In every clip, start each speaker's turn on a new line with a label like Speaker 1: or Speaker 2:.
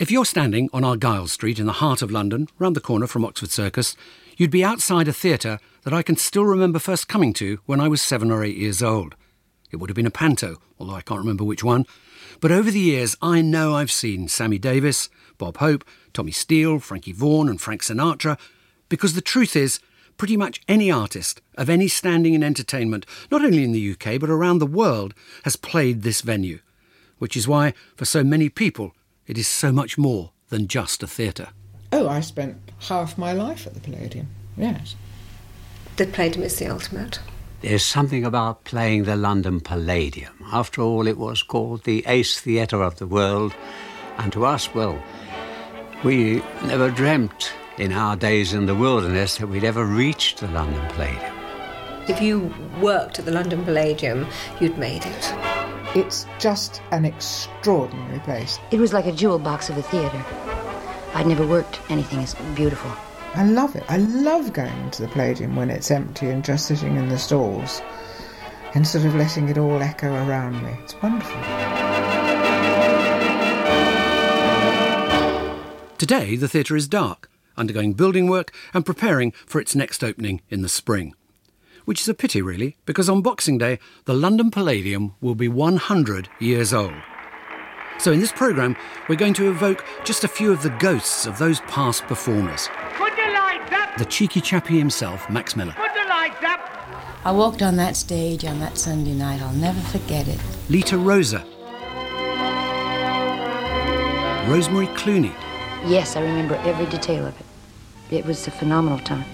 Speaker 1: If you're standing on Argyll Street in the heart of London, round the corner from Oxford Circus, you'd be outside a theatre that I can still remember first coming to when I was seven or eight years old. It would have been a panto, although I can't remember which one. But over the years, I know I've seen Sammy Davis, Bob Hope, Tommy Steele, Frankie Vaughan, and Frank Sinatra, because the truth is, pretty much any artist of any standing in entertainment, not only in the UK but around the world, has played this venue, which is why, for so many people, it is so much more than just a theatre.
Speaker 2: Oh, I spent half my life at the Palladium, yes.
Speaker 3: The Palladium is the ultimate.
Speaker 4: There's something about playing the London Palladium. After all, it was called the ace theatre of the world. And to us, well, we never dreamt in our days in the wilderness that we'd ever reach the London Palladium.
Speaker 3: If you worked at the London Palladium, you'd made it.
Speaker 2: It's just an extraordinary place.
Speaker 5: It was like a jewel box of a theatre. I'd never worked anything as beautiful.
Speaker 2: I love it. I love going to the Palladium when it's empty and just sitting in the stalls and sort of letting it all echo around me. It's wonderful.
Speaker 1: Today, the theatre is dark, undergoing building work and preparing for its next opening in the spring. Which is a pity, really, because on Boxing Day, the London Palladium will be 100 years old. So, in this programme, we're going to evoke just a few of the ghosts of those past performers.
Speaker 6: Put the lights up!
Speaker 1: The cheeky chappie himself, Max Miller.
Speaker 6: Put the lights up!
Speaker 7: I walked on that stage on that Sunday night. I'll never forget it.
Speaker 1: Lita Roza. Rosemary Clooney.
Speaker 5: Yes, I remember every detail of it. It was a phenomenal time.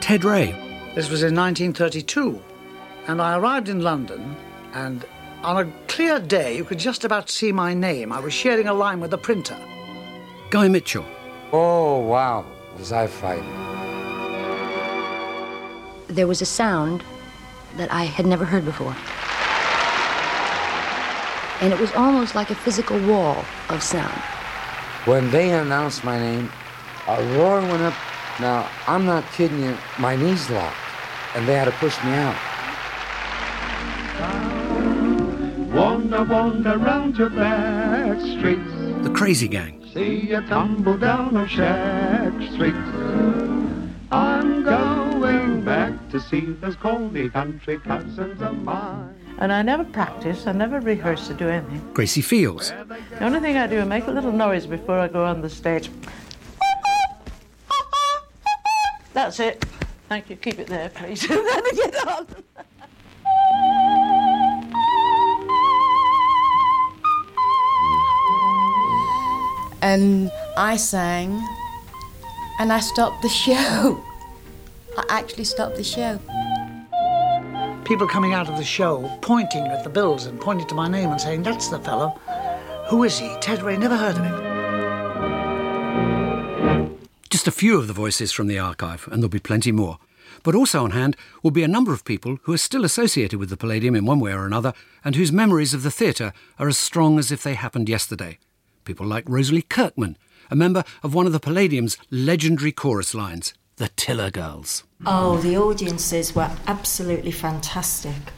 Speaker 1: Ted Ray.
Speaker 8: This was in 1932, and I arrived in London, and on a clear day, you could just about see my name. I was sharing a line with a printer.
Speaker 1: Guy Mitchell.
Speaker 9: Oh, wow. Was I frightened?
Speaker 5: There was a sound that I had never heard before. And it was almost like a physical wall of sound.
Speaker 9: When they announced my name, a roar went up. Now, I'm not kidding you, my knees locked, and they had to push me out.
Speaker 6: Wander, wander round your back streets.
Speaker 1: The Crazy Gang.
Speaker 6: See you tumble down on shack streets. I'm going back to see those coldy country cousins of mine.
Speaker 10: And I never practice, I never rehearse to do anything.
Speaker 1: Gracie Fields.
Speaker 10: The only thing I do is make a little noise before I go on the stage. That's it. Thank you. Keep it there, please. then get on. and I sang, and I stopped the show. I actually stopped the show.
Speaker 8: People coming out of the show pointing at the bills and pointing to my name and saying, That's the fellow. Who is he? Ted Ray, never heard of him.
Speaker 1: Just a few of the voices from the archive, and there'll be plenty more. But also on hand will be a number of people who are still associated with the Palladium in one way or another, and whose memories of the theatre are as strong as if they happened yesterday. People like Rosalie Kirkman, a member of one of the Palladium's legendary chorus lines, the Tiller Girls.
Speaker 11: Oh, the audiences were absolutely fantastic.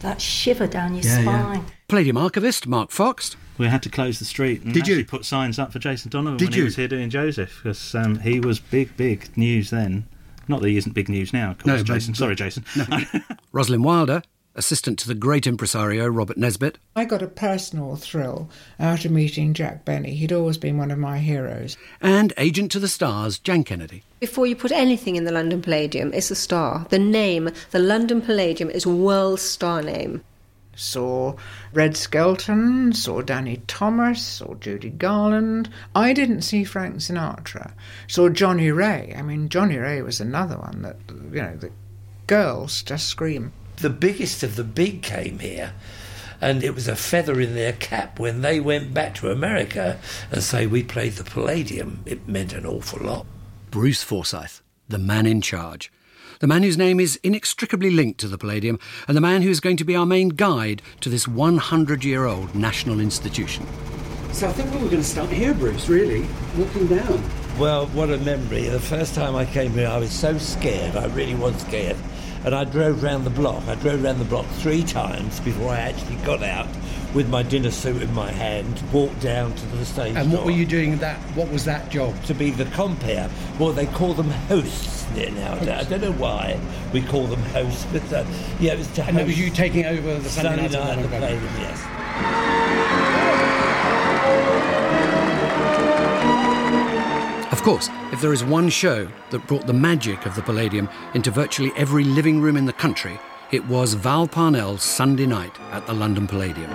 Speaker 11: That shiver down your
Speaker 12: Yeah, yeah.
Speaker 11: Spine.
Speaker 1: Palladium archivist Mark Fox.
Speaker 12: We had to close the street and
Speaker 1: Did you?
Speaker 12: put signs up for Jason Donovan
Speaker 1: Did
Speaker 12: when
Speaker 1: you?
Speaker 12: he was here doing Joseph because um, he was big, big news then. Not that he isn't big news now, of course,
Speaker 1: No,
Speaker 12: Jason.
Speaker 1: but-
Speaker 12: Sorry, Jason.
Speaker 1: Rosalind Wilder, assistant to the great impresario Robert Nesbitt.
Speaker 2: I got a personal thrill out of meeting Jack Benny. He'd always been one of my heroes.
Speaker 1: And agent to the stars Jan Kennedy.
Speaker 3: Before you put anything in the London Palladium, it's a star. The name, the London Palladium, is a world star name.
Speaker 2: Saw Red Skelton, saw Danny Thomas, saw Judy Garland. I didn't see Frank Sinatra. Saw Johnnie Ray. I mean, Johnnie Ray was another one that, you know, the girls just scream.
Speaker 13: The biggest of the big came here, and it was a feather in their cap when they went back to America and say we played the Palladium. It meant an awful lot.
Speaker 1: Bruce Forsyth, the man in charge. The man whose name is inextricably linked to the Palladium, and the man who is going to be our main guide to this 100 year old national institution.
Speaker 14: So I think we were going to start here, Bruce, really, walking down.
Speaker 13: Well, what a memory. The first time I came here, I was so scared. I really was scared. And I drove round the block. I drove round the block three times before I actually got out with my dinner suit in my hand, walk down to the stage.
Speaker 1: And what
Speaker 13: door
Speaker 1: were you doing that? What was that job?
Speaker 13: To be the compere. Well, they call them hosts there now. I don't know why we call them hosts, but uh, yeah, it was to
Speaker 1: And it was you taking over the Sunday,
Speaker 13: Sunday
Speaker 1: night,
Speaker 13: night the
Speaker 1: the
Speaker 13: Palladium, yes.
Speaker 1: Of course, if there is one show that brought the magic of the Palladium into virtually every living room in the country, it was Val Parnell's Sunday Night at the London Palladium.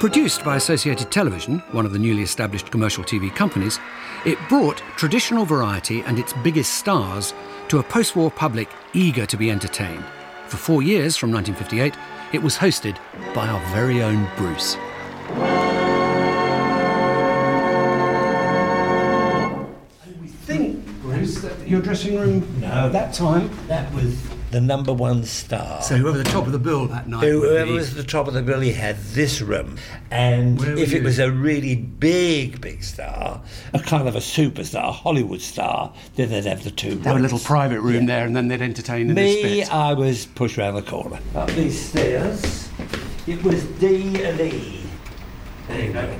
Speaker 1: Produced by Associated Television, one of the newly established commercial TV companies, it brought traditional variety and its biggest stars to a post war public eager to be entertained. For four years, from 1958, it was hosted by our very own Bruce. We think, Bruce, that your dressing room
Speaker 13: No.
Speaker 1: that time.
Speaker 13: That was the number one star.
Speaker 1: So whoever the top of the bill that night.
Speaker 13: Whoever was at the top of the bill, he had this room. And
Speaker 1: Where
Speaker 13: if it
Speaker 1: you?
Speaker 13: was a really big, big star, a kind of a superstar, a Hollywood star, then they'd have the two
Speaker 1: They have a little private room there, and then they'd entertain in this
Speaker 13: Me. I was pushed round the corner. Up these stairs, it was D and E. There you go.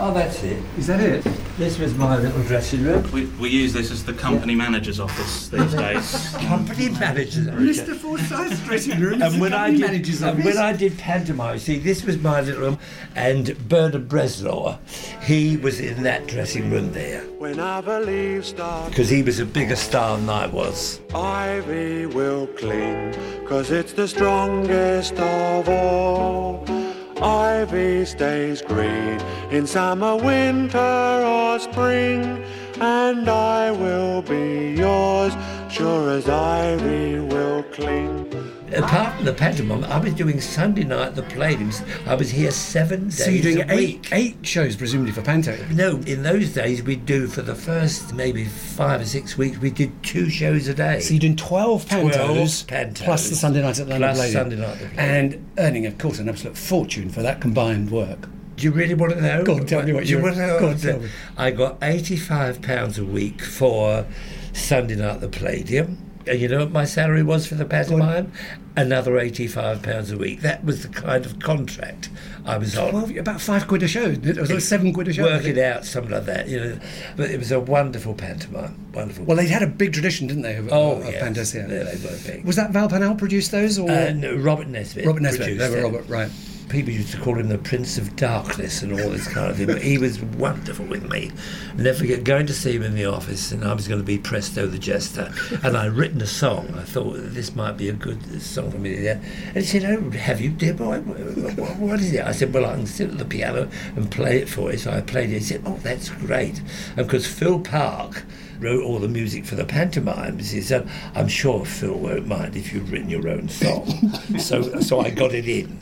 Speaker 13: Oh, that's it.
Speaker 1: Is that it?
Speaker 13: This was my little dressing room.
Speaker 12: We, we use this as the company manager's office these days.
Speaker 13: Company manager's office?
Speaker 1: Mr. Forsyth's dressing room.
Speaker 13: and when I did,
Speaker 1: manager's
Speaker 13: and when I did pantomime, see, this was my little room, and Bernard Bresslaw, he was in that dressing room there
Speaker 6: When I believe stars,
Speaker 13: because he was a bigger star than I was.
Speaker 6: ivy will cling, cause it's the strongest of all. Ivy stays green in summer, winter, or spring, and I will be yours, sure as ivy will cling.
Speaker 13: Apart from the pantomime, I was doing Sunday night at the Palladiums. I was here seven days
Speaker 1: So you're doing eight, eight shows, presumably, for Panto.
Speaker 13: No, in those days we'd do for the first maybe five or six weeks. We did two shows a day.
Speaker 1: So you're doing 12 pantos,
Speaker 13: 12 pantos.
Speaker 1: plus the Sunday night at the London
Speaker 13: Plus
Speaker 1: Palladium.
Speaker 13: Sunday night the Palladium.
Speaker 1: And earning, of course, an absolute fortune for that combined work.
Speaker 13: Do you really want to know?
Speaker 1: Go on, tell me what
Speaker 13: you
Speaker 1: you-
Speaker 13: want to know.
Speaker 1: go on, tell me.
Speaker 13: I got eighty-five pounds a week for Sunday night at the Palladium. And you know what my salary was for the pantomime? Another eighty-five pounds a week. That was the kind of contract I was on.
Speaker 1: Well, about five quid a show. It was like seven quid a show.
Speaker 13: Work it out, something like that. You know, but it was a wonderful pantomime. Wonderful.
Speaker 1: Well, they had a big tradition, didn't they, of,
Speaker 13: oh,
Speaker 1: of
Speaker 13: yes.
Speaker 1: pantos?
Speaker 13: Yeah, they were big.
Speaker 1: Was that Val Parnell produced those, or
Speaker 13: Uh, no, Robert Nesbitt.
Speaker 1: Robert Nesbitt? They were. Robert, right?
Speaker 13: People used to call him the Prince of Darkness and all this kind of thing, but he was wonderful with me. Never forget going to see him in the office, and I was going to be Presto the Jester, and I'd written a song. I thought this might be a good song for me. And he said, "Oh, have you, dear boy? What- What is it?" I said, "Well, I can sit at the piano and play it for you." So I played it. He said, "Oh, that's great," and because Phil Park wrote all the music for the pantomimes. He said, "I'm sure Phil won't mind if you've written your own song." so, so I got it in.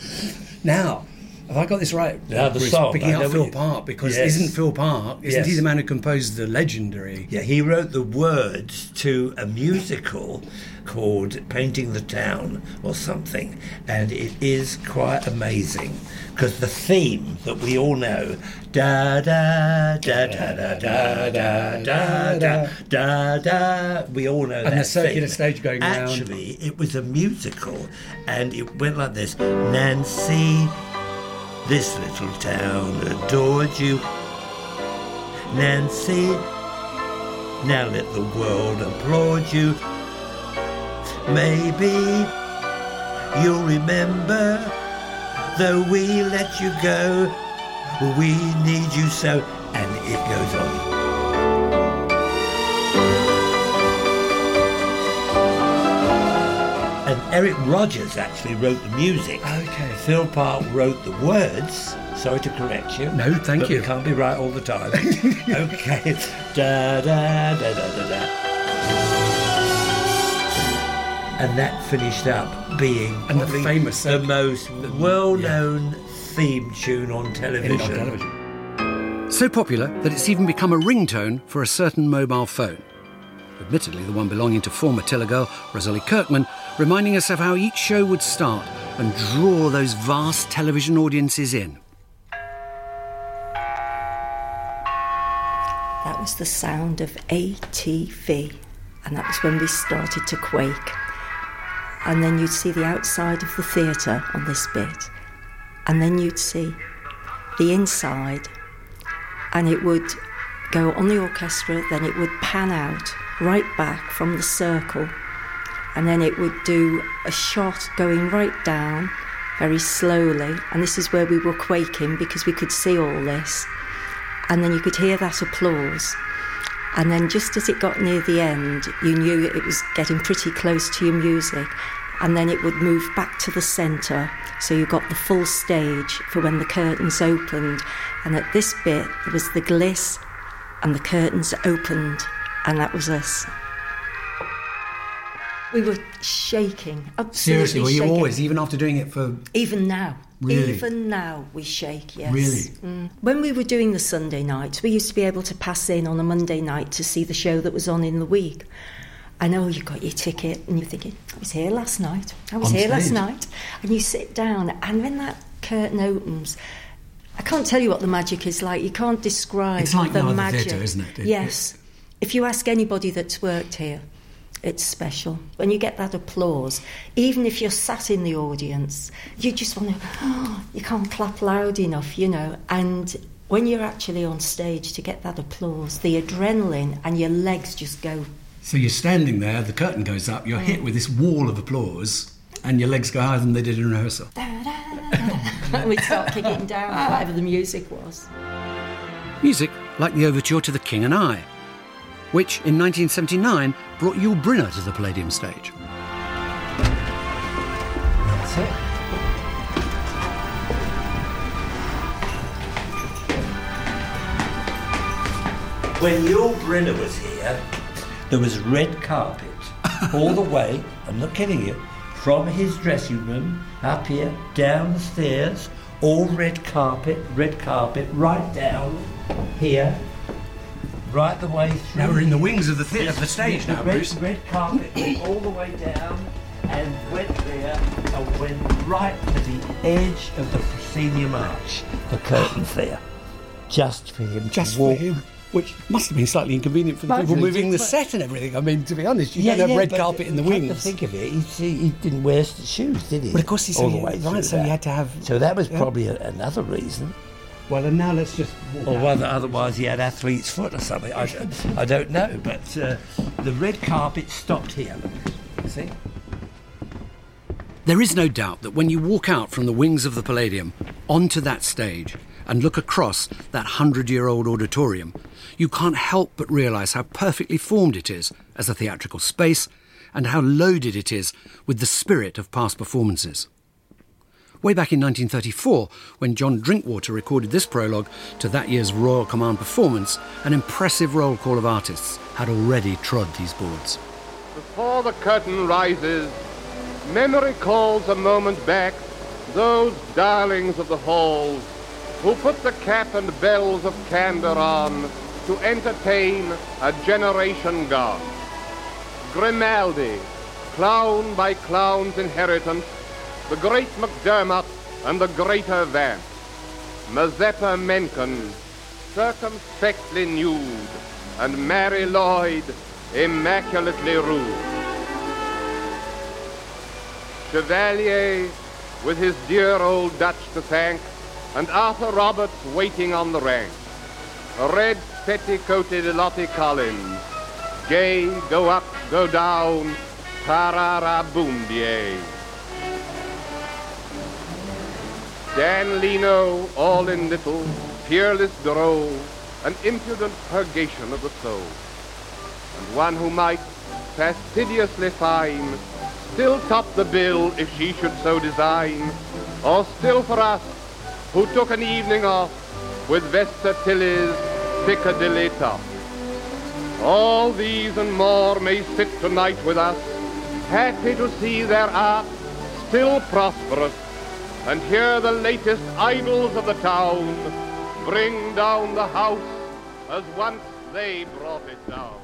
Speaker 1: Now, have I got this right?
Speaker 13: Yeah, the
Speaker 1: Bruce?
Speaker 13: song,
Speaker 1: Picking
Speaker 13: I
Speaker 1: up Phil Park, because
Speaker 13: Yes.
Speaker 1: isn't Phil Park, isn't he the man who composed the legendary?
Speaker 13: Yeah, he wrote the words to a musical called Painting the Town or something, and it is quite amazing because the theme that we all know da da da da da da da da da da da we all know
Speaker 1: And
Speaker 13: that
Speaker 1: the circular
Speaker 13: theme.
Speaker 1: stage going round.
Speaker 13: Actually, it was a musical, and it went like this: Nancy, this little town adored you. Nancy, now let the world applaud you. Maybe you'll remember, though we let you go, we need you so, and it goes on. Eric Rogers actually wrote the music.
Speaker 1: Okay.
Speaker 13: Phil Park wrote the words. Sorry to correct you.
Speaker 1: No, thank
Speaker 13: but
Speaker 1: you.
Speaker 13: Can't be right all the time. okay. Da da da da da da. And that finished up being
Speaker 1: And the famous-
Speaker 13: the uh, most well-known theme tune on television.
Speaker 1: on television. So popular that it's even become a ringtone for a certain mobile phone. Admittedly, the one belonging to former Tiller girl Rosalie Kirkman, reminding us of how each show would start and draw those vast television audiences in.
Speaker 11: That was the sound of ATV, and that was when we started to quake. And then you'd see the outside of the theatre on this bit, and then you'd see the inside, and it would go on the orchestra, then it would pan out right back from the circle, and then it would do a shot going right down very slowly. And this is where we were quaking because we could see all this. And then you could hear that applause. And then just as it got near the end, you knew it was getting pretty close to your music. And then it would move back to the centre. So you got the full stage for when the curtains opened. And at this bit, there was the gliss, and the curtains opened, and that was us. We were shaking, absolutely
Speaker 1: Seriously, were you
Speaker 11: shaking.
Speaker 1: always, even after doing it for.
Speaker 11: Even now.
Speaker 1: Really?
Speaker 11: Even now we shake, yes.
Speaker 1: Really?
Speaker 11: Mm. When we were doing the Sunday nights, we used to be able to pass in on a Monday night to see the show that was on in the week. I know you got your ticket and you're thinking, I was here last night. I was
Speaker 1: On
Speaker 11: here last night. And you sit down, and when that curtain opens, I can't tell you what the magic is like. You can't describe
Speaker 1: It's like
Speaker 11: the
Speaker 1: no
Speaker 11: magic.
Speaker 1: theatre, isn't it? It-
Speaker 11: yes. If you ask anybody that's worked here, it's special. When you get that applause, even if you're sat in the audience, you just want to, oh, you can't clap loud enough, you know. And when you're actually on stage to get that applause, the adrenaline and your legs just go.
Speaker 1: So you're standing there, the curtain goes up, you're hit with this wall of applause, and your legs go higher than they did in rehearsal.
Speaker 11: and we start kicking down whatever the music was.
Speaker 1: Music like the overture to The King and I, which in 1979 brought Yul Brynner to the Palladium stage.
Speaker 13: That's it. When Yul Brynner was here, there was red carpet all the way, I'm not kidding you, from his dressing room up here, down the stairs, all red carpet, red carpet, right down here, right the way through.
Speaker 1: Now we're in the wings of the thea- of the stage now,
Speaker 13: red,
Speaker 1: Bruce.
Speaker 13: Red carpet all the way down and went there and went right to the edge of the proscenium arch, the curtains there, just for him
Speaker 1: Just for him. Which must have been slightly inconvenient for the people moving the set and everything. I mean, to be honest, you don't have red carpet in the
Speaker 13: come To
Speaker 1: wings.
Speaker 13: think of it, he, he didn't wear shoes, did he?
Speaker 1: But of course he- so
Speaker 13: all the
Speaker 1: he-
Speaker 13: way
Speaker 1: right, so he had to have-
Speaker 13: So that was
Speaker 1: yeah.
Speaker 13: probably a, another reason.
Speaker 1: Well, and now let's just. walk
Speaker 13: Or whether otherwise he had athlete's foot or something. I, don't- I don't know. But uh, the red carpet stopped here. See?
Speaker 1: There is no doubt that when you walk out from the wings of the Palladium onto that stage and look across that hundred year old auditorium, you can't help but realise how perfectly formed it is as a theatrical space and how loaded it is with the spirit of past performances. Way back in 1934, when John Drinkwater recorded this prologue to that year's Royal Command performance, an impressive roll call of artists had already trod these boards.
Speaker 15: Before the curtain rises, memory calls a moment back those darlings of the halls who put the cap and bells of candor on to entertain a generation gone. Grimaldi, clown by clown's inheritance, the great Macdermott and the greater Vance, Mazeppa Menken, circumspectly nude, and Marie Lloyd, immaculately rude. Chevalier, with his dear old Dutch to thank, and Arthur Roberts waiting on the rank. Red petticoated Lottie Collins, gay, go up, go down, tarara boomdier. Dan Leno, all in little, fearless droll, an impudent purgation of the soul, and one who might, fastidiously fine, still top the bill if she should so design, or still for us, who took an evening off with Vesta Tilley's Piccadilly top. All these and more may sit tonight with us, happy to see their art still prosperous, and hear the latest idols of the town bring down the house as once they brought it down.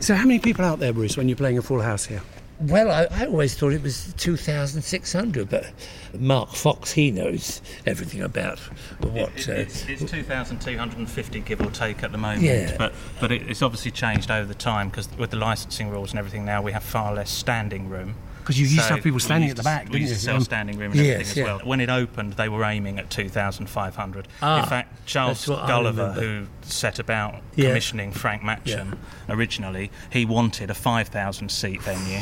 Speaker 1: So, how many people out there, Bruce, when you're playing a full house here?
Speaker 13: Well, I, I always thought it was 2,600, but Mark Fox, he knows everything about what.
Speaker 12: It-
Speaker 13: uh,
Speaker 12: it's, it's 2,250, give or take, at the moment.
Speaker 13: Yeah.
Speaker 12: But but it, it's obviously changed over the time because with the licensing rules and everything now, we have far less standing room.
Speaker 14: Because you used
Speaker 12: So
Speaker 14: to have people standing at the back,
Speaker 12: We
Speaker 14: didn't
Speaker 12: used
Speaker 14: you?
Speaker 12: to sell
Speaker 14: Um,
Speaker 12: standing room and
Speaker 13: Yes,
Speaker 12: everything as
Speaker 13: yeah.
Speaker 12: well. When it opened, they were aiming at 2,500.
Speaker 13: Ah,
Speaker 12: In fact, Charles
Speaker 13: that's what I
Speaker 12: Gulliver, who set about
Speaker 13: Yeah.
Speaker 12: commissioning Frank Matcham originally, he wanted a 5,000 seat venue.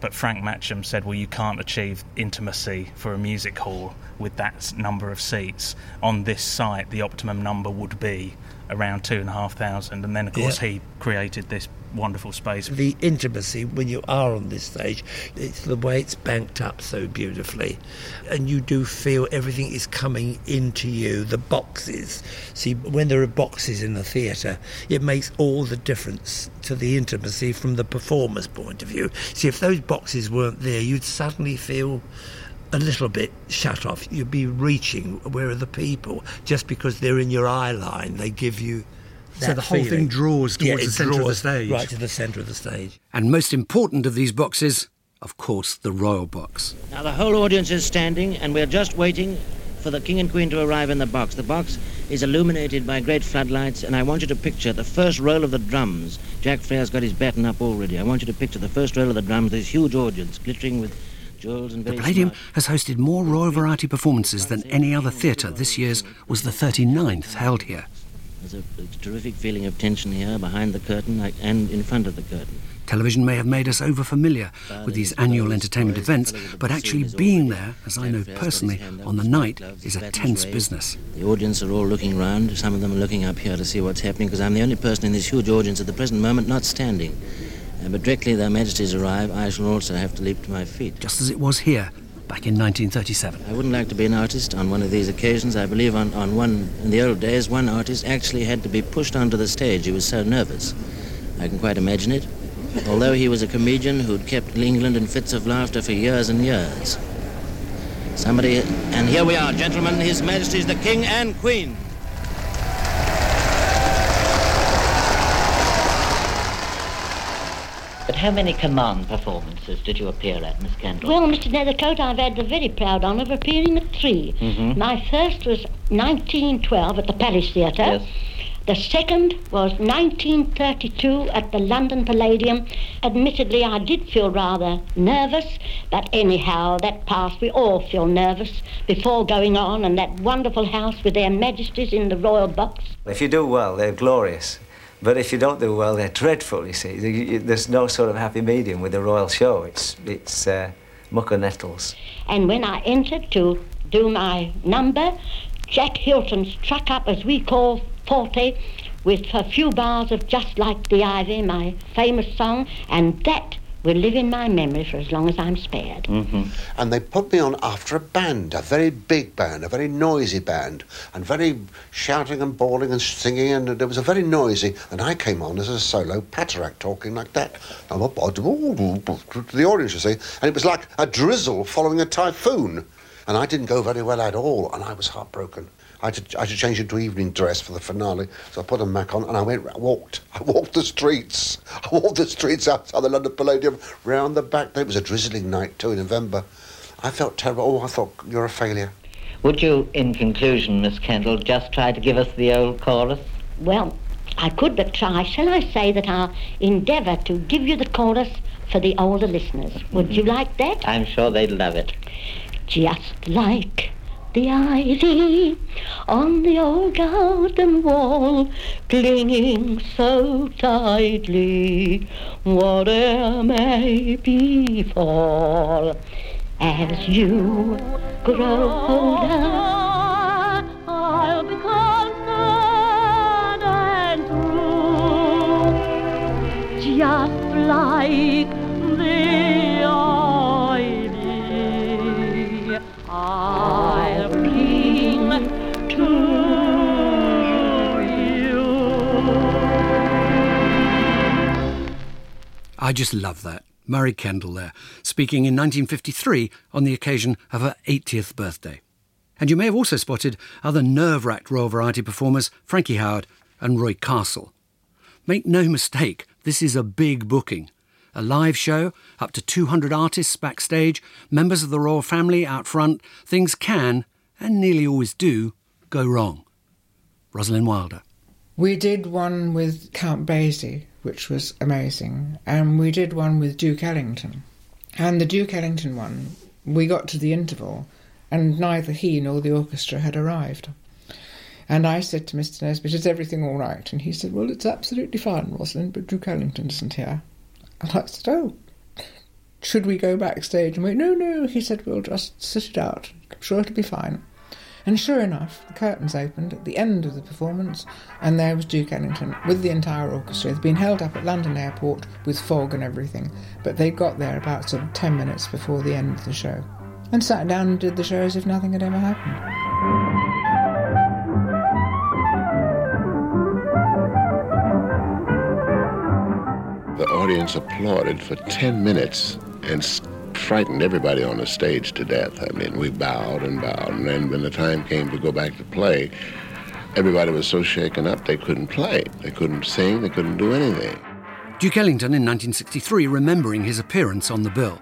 Speaker 12: But Frank Matcham said, "Well, you can't achieve intimacy for a music hall with that number of seats. On this site, the optimum number would be around two and a half thousand." And then, of course,
Speaker 13: Yeah.
Speaker 12: he created this wonderful space.
Speaker 13: The intimacy when you are on this stage, it's the way it's banked up so beautifully. And you do feel everything is coming into you, the boxes. See, when there are boxes in a theatre, it makes all the difference to the intimacy from the performer's point of view. See, if those boxes weren't there, you'd suddenly feel a little bit shut off. You'd be reaching where are the people just because they're in your eye line. They give you.
Speaker 14: So the whole thing
Speaker 13: feeling.
Speaker 14: draws
Speaker 13: Yeah,
Speaker 14: towards the centre of the stage.
Speaker 13: Right to the centre of the stage.
Speaker 1: And most important of these boxes, of course, the royal box.
Speaker 16: Now the whole audience is standing, and we're just waiting for the king and queen to arrive in the box. The box is illuminated by great floodlights, and I want you to picture the first roll of the drums. Jack Frere's got his baton up already. I want you to picture the first roll of the drums, this huge audience, glittering with jewels and
Speaker 1: The Palladium
Speaker 16: smart-
Speaker 1: has hosted more Royal Variety performances than any other theatre. This year's was the 39th held here.
Speaker 16: There's a, a terrific feeling of tension here behind the curtain and in front of the curtain.
Speaker 1: Television may have made us over familiar with these annual entertainment events, but actually being there, as I know personally, on the night is a tense business.
Speaker 16: The audience are all looking round. Some of them are looking up here to see what's happening because I'm the only person in this huge audience at the present moment not standing. Uh, but directly their majesties arrive, I shall also have to leap to my feet.
Speaker 1: Just as it was here back in 1937.
Speaker 16: I wouldn't like to be an artist on one of these occasions. I believe on, on one, in the old days, one artist actually had to be pushed onto the stage. He was so nervous. I can quite imagine it. Although he was a comedian who'd kept England in fits of laughter for years and years. Somebody, and here we are, gentlemen, His Majesty's the King and Queen.
Speaker 17: But how many command performances did you appear at, Miss Kendall?
Speaker 18: Well, Mr. Nethercote, I've had the very proud honour of appearing at 3
Speaker 17: Mhm.
Speaker 18: My first was 1912 at the Palace Theatre.
Speaker 17: Yes.
Speaker 18: The second was 1932 at the London Palladium. Admittedly, I did feel rather nervous, but anyhow, that passed. We all feel nervous before going on, and that wonderful house with their majesties in the royal box.
Speaker 19: If you do well, they're glorious. But if you don't do well, they're dreadful, you see. There's no sort of happy medium with the royal show. It's, it's uh, muck and nettles.
Speaker 18: And when I entered to do my number, Jack Hylton struck up, as we call forte, with a few bars of Just Like the Ivy, my famous song, and that will live in my memory for as long as I'm spared.
Speaker 17: Mm-hmm.
Speaker 20: And they put me on after a band, a very big band, a very noisy band, and very shouting and bawling and singing, and it was a very noisy. And I came on as a solo Patriarch talking like that. I'm a bod- to the audience, you see, and it was like a drizzle following a typhoon. And I didn't go very well at all, and I was heartbroken. I had, to, I had to change into evening dress for the finale, so I put a mac on and I went, I walked. I walked the streets. I walked the streets outside the London Palladium, round the back. It was a drizzling night too in November. I felt terrible. Oh, I thought, you're a failure.
Speaker 17: Would you, in conclusion, Miss Kendall, just try to give us the old chorus?
Speaker 18: Well, I could but try. Shall I say that I'll endeavour to give you the chorus for the older listeners? Would you mm-hmm. like that?
Speaker 17: I'm sure they'd love it.
Speaker 18: Just like the ivy on the old garden wall, clinging so tightly, whatever may befall. As you grow older, I'll be constant and true, just like the ivy. I'll
Speaker 1: I just love that. Marie Kendall there, speaking in 1953 on the occasion of her 80th birthday. And you may have also spotted other nerve wracked Royal Variety performers, Frankie Howerd and Roy Castle. Make no mistake, this is a big booking. A live show, up to 200 artists backstage, members of the royal family out front. Things can, and nearly always do, go wrong. Rosalind Wilder.
Speaker 2: We did one with Count Basie, which was amazing, and we did one with Duke Ellington. And the Duke Ellington one, we got to the interval, and neither he nor the orchestra had arrived. And I said to Mr. Nesbitt, Is everything all right? And he said, Well, it's absolutely fine, Rosalind, but Duke Ellington isn't here. And I said, Oh, should we go backstage? And we No, no, he said, We'll just sit it out. I'm sure it'll be fine. And sure enough, the curtains opened at the end of the performance, and there was Duke Ellington with the entire orchestra. They'd been held up at London Airport with fog and everything, but they got there about sort of ten minutes before the end of the show, and sat down and did the show as if nothing had ever happened.
Speaker 21: The audience applauded for 10 minutes and frightened everybody on the stage to death. I mean, we bowed and bowed, and then when the time came to go back to play, everybody was so shaken up they couldn't play. They couldn't sing, they couldn't do anything.
Speaker 1: Duke Ellington in 1963 remembering his appearance on the bill.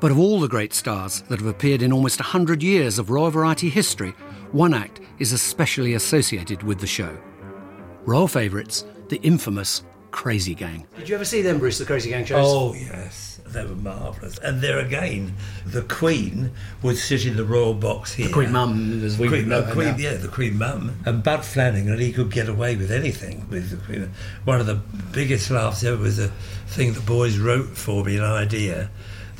Speaker 1: But of all the great stars that have appeared in almost 100 years of Royal Variety history, one act is especially associated with the show. Royal favourites, the infamous Crazy Gang.
Speaker 14: Did you ever see them, Bruce, the Crazy Gang shows?
Speaker 13: Oh, yes. They were marvellous. And there again, the Queen would sit in the royal box here.
Speaker 14: Queen Mum, as we
Speaker 13: Queen, no, Queen, yeah, the Queen Mum. And Bud Flanagan, he could get away with anything with the Queen. One of the biggest laughs ever was a thing the boys wrote for me, an idea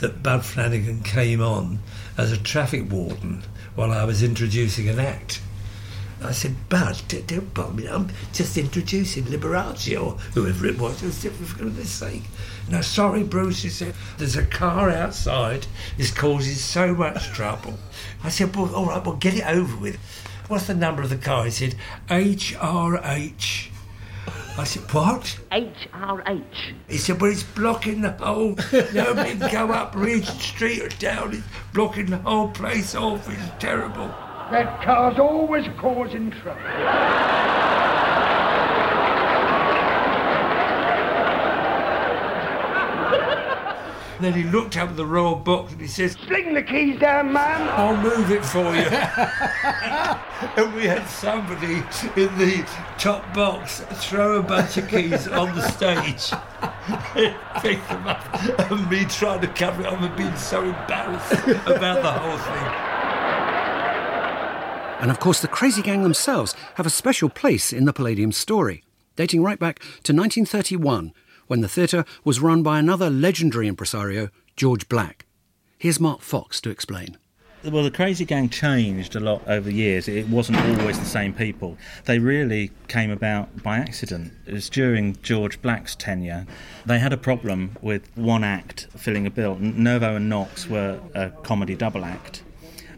Speaker 13: that Bud Flanagan came on as a traffic warden while I was introducing an act. I said, Bud, don't bother me. I'm just introducing Liberace or whoever it was. Just for goodness sake. No, sorry, Bruce. He said, there's a car outside. It's causing so much trouble. I said, well, all right, well, get it over with. What's the number of the car? He said, HRH. I said, what?
Speaker 18: HRH.
Speaker 13: He said, well, it's blocking the whole. Nobody can go up Regent Street or down. It's blocking the whole place off. It's terrible.
Speaker 22: That car's always causing trouble.
Speaker 13: Then he looked up at the royal box and he says,
Speaker 22: Sling the keys down, man.
Speaker 13: I'll move it for you. and we had somebody in the top box throw a bunch of keys on the stage. Pick them up. And me trying to cover it up and being so embarrassed about the whole thing.
Speaker 1: And of course, the Crazy Gang themselves have a special place in the Palladium story, dating right back to 1931, when the theatre was run by another legendary impresario, George Black. Here's Mark Fox to explain.
Speaker 12: Well, the Crazy Gang changed a lot over the years. It wasn't always the same people. They really came about by accident. It was during George Black's tenure. They had a problem with one act filling a bill. Nervo and Knox were a comedy double act.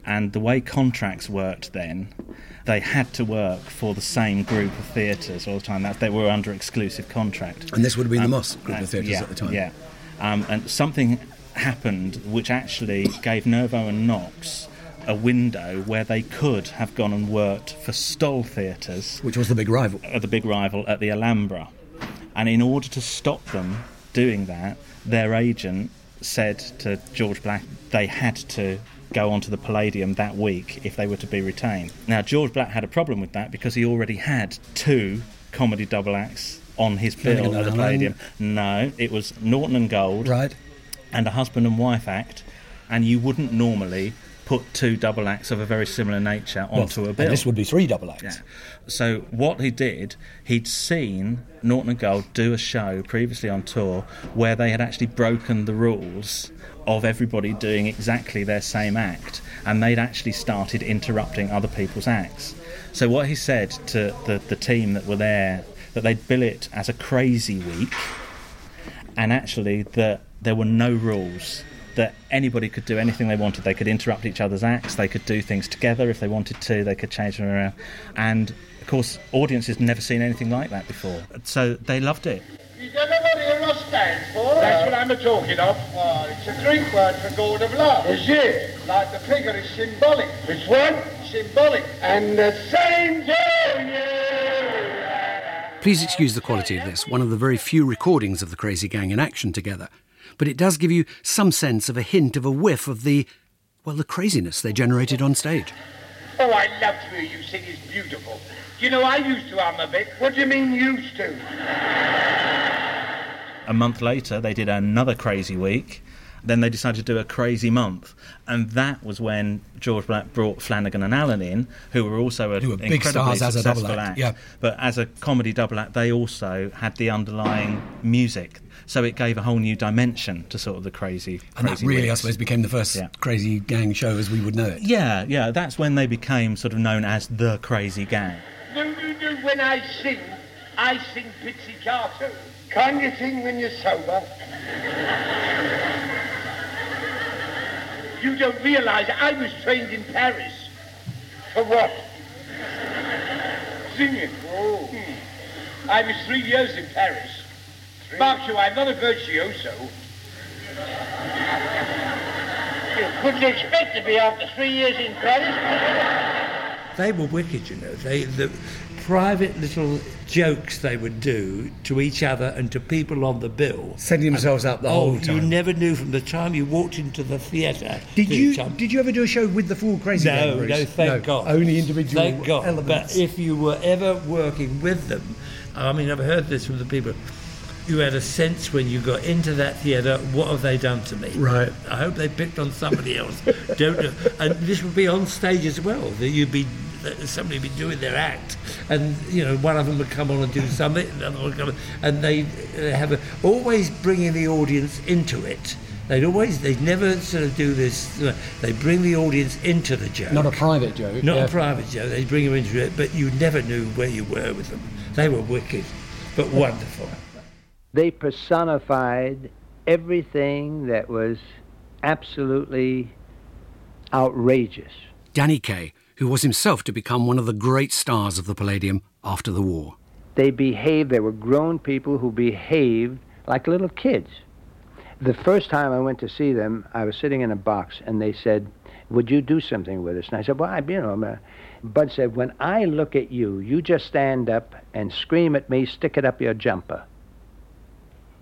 Speaker 12: And the way contracts worked then, they had to work for the same group of theatres all the time. That they were under exclusive contract.
Speaker 1: And this would have been
Speaker 12: Um,
Speaker 1: the Moss group
Speaker 12: uh,
Speaker 1: of theatres
Speaker 12: yeah,
Speaker 1: at the time.
Speaker 12: Yeah, um, and something happened which actually gave Nervo and Knox a window where they could have gone and worked for Stoll Theatres,
Speaker 1: Which was the big rival.
Speaker 12: uh, the big rival at the Alhambra. And in order to stop them doing that, their agent said to George Black they had to go onto the Palladium that week if they were to be retained. Now, George Black had a problem with that because he already had two comedy double acts on his bill at the Palladium. No, it was Naughton and Gold.
Speaker 1: Right.
Speaker 12: And a husband and wife act, and you wouldn't normally put two double acts of a very similar nature
Speaker 1: Well,
Speaker 12: onto a
Speaker 1: and
Speaker 12: bill.
Speaker 1: this would be three double acts.
Speaker 12: Yeah. So what he did, he'd seen Naughton and Gold do a show previously on tour where they had actually broken the rules of everybody doing exactly their same act, and they'd actually started interrupting other people's acts. So what he said to the, the team that were there that they'd bill it as a crazy week, and actually that there were no rules that anybody could do anything they wanted. They could interrupt each other's acts. They could do things together if they wanted to. They could change them around. And of course, audiences never seen anything like that before. So they loved it.
Speaker 22: Did everybody hear us stand for? That's what I'm a talking of. Oh, it's a Greek word for God of love. Is it? Like the figure is symbolic. Which one? Symbolic. And the same to you.
Speaker 1: Please excuse the quality of this, one of the very few recordings of the Crazy Gang in action together. But it does give you some sense of a hint of a whiff of the, well, the craziness they generated on stage.
Speaker 22: Oh, I love to hear you sing. It's beautiful. You know, I used to hum a bit. What do you mean used to?
Speaker 12: A month later, they did another crazy week. Then they decided to do a crazy month, and that was when George Black brought Flanagan and Allen in, who were also a
Speaker 1: Who were big
Speaker 12: incredibly
Speaker 1: stars as a double
Speaker 12: successful
Speaker 1: act, yeah.
Speaker 12: But as a comedy double act, they also had the underlying music, so it gave a whole new dimension to sort of the crazy.
Speaker 1: And that
Speaker 12: crazy
Speaker 1: really, I suppose, became the first
Speaker 12: Yeah.
Speaker 1: crazy gang show as we would know it.
Speaker 12: Yeah, yeah, that's when they became sort of known as the Crazy Gang.
Speaker 22: No, no, no, when I sing, I sing pizzicato. Can you sing when you're sober? you don't realise I was trained in Paris. For what? Singing. Oh. Hmm. I was three years in Paris. Mark you, I'm not a virtuoso. You couldn't expect to be after three years in Paris.
Speaker 13: They were wicked, you know. They the private little jokes they would do to each other and to people on the bill.
Speaker 1: Setting themselves up the
Speaker 13: oh,
Speaker 1: whole time.
Speaker 13: You never knew from the time you walked into the theatre.
Speaker 1: Did you
Speaker 13: each
Speaker 1: did you ever do a show with the full crazy
Speaker 13: No,
Speaker 1: gang?
Speaker 13: No, thank
Speaker 1: No,
Speaker 13: God.
Speaker 1: Only individual
Speaker 13: Thank God.
Speaker 1: elements.
Speaker 13: But if you were ever working with them, I mean, I've heard this from the people. You had a sense when you got into that theatre, what have they done to me?
Speaker 1: Right.
Speaker 13: I hope they picked on somebody else. Don't know. And this would be on stage as well. That you'd be that somebody would be doing their act, and you know one of them would come on and do something, another one would come, on, and they have a, always bringing the audience into it. They'd always, they'd never sort of do this. They bring the audience into the joke.
Speaker 1: Not a private joke.
Speaker 13: Not
Speaker 1: yeah.
Speaker 13: a private joke. They bring them into it, but you never knew where you were with them. They were wicked, but wonderful.
Speaker 23: They personified everything that was absolutely outrageous.
Speaker 1: Danny Kaye, who was himself to become one of the great stars of the Palladium after the war.
Speaker 23: They behaved, they were grown people who behaved like little kids. The first time I went to see them, I was sitting in a box and they said, Would you do something with us? And I said, Well, I, you know, I'm a... Bud said, When I look at you, you just stand up and scream at me, stick it up your jumper.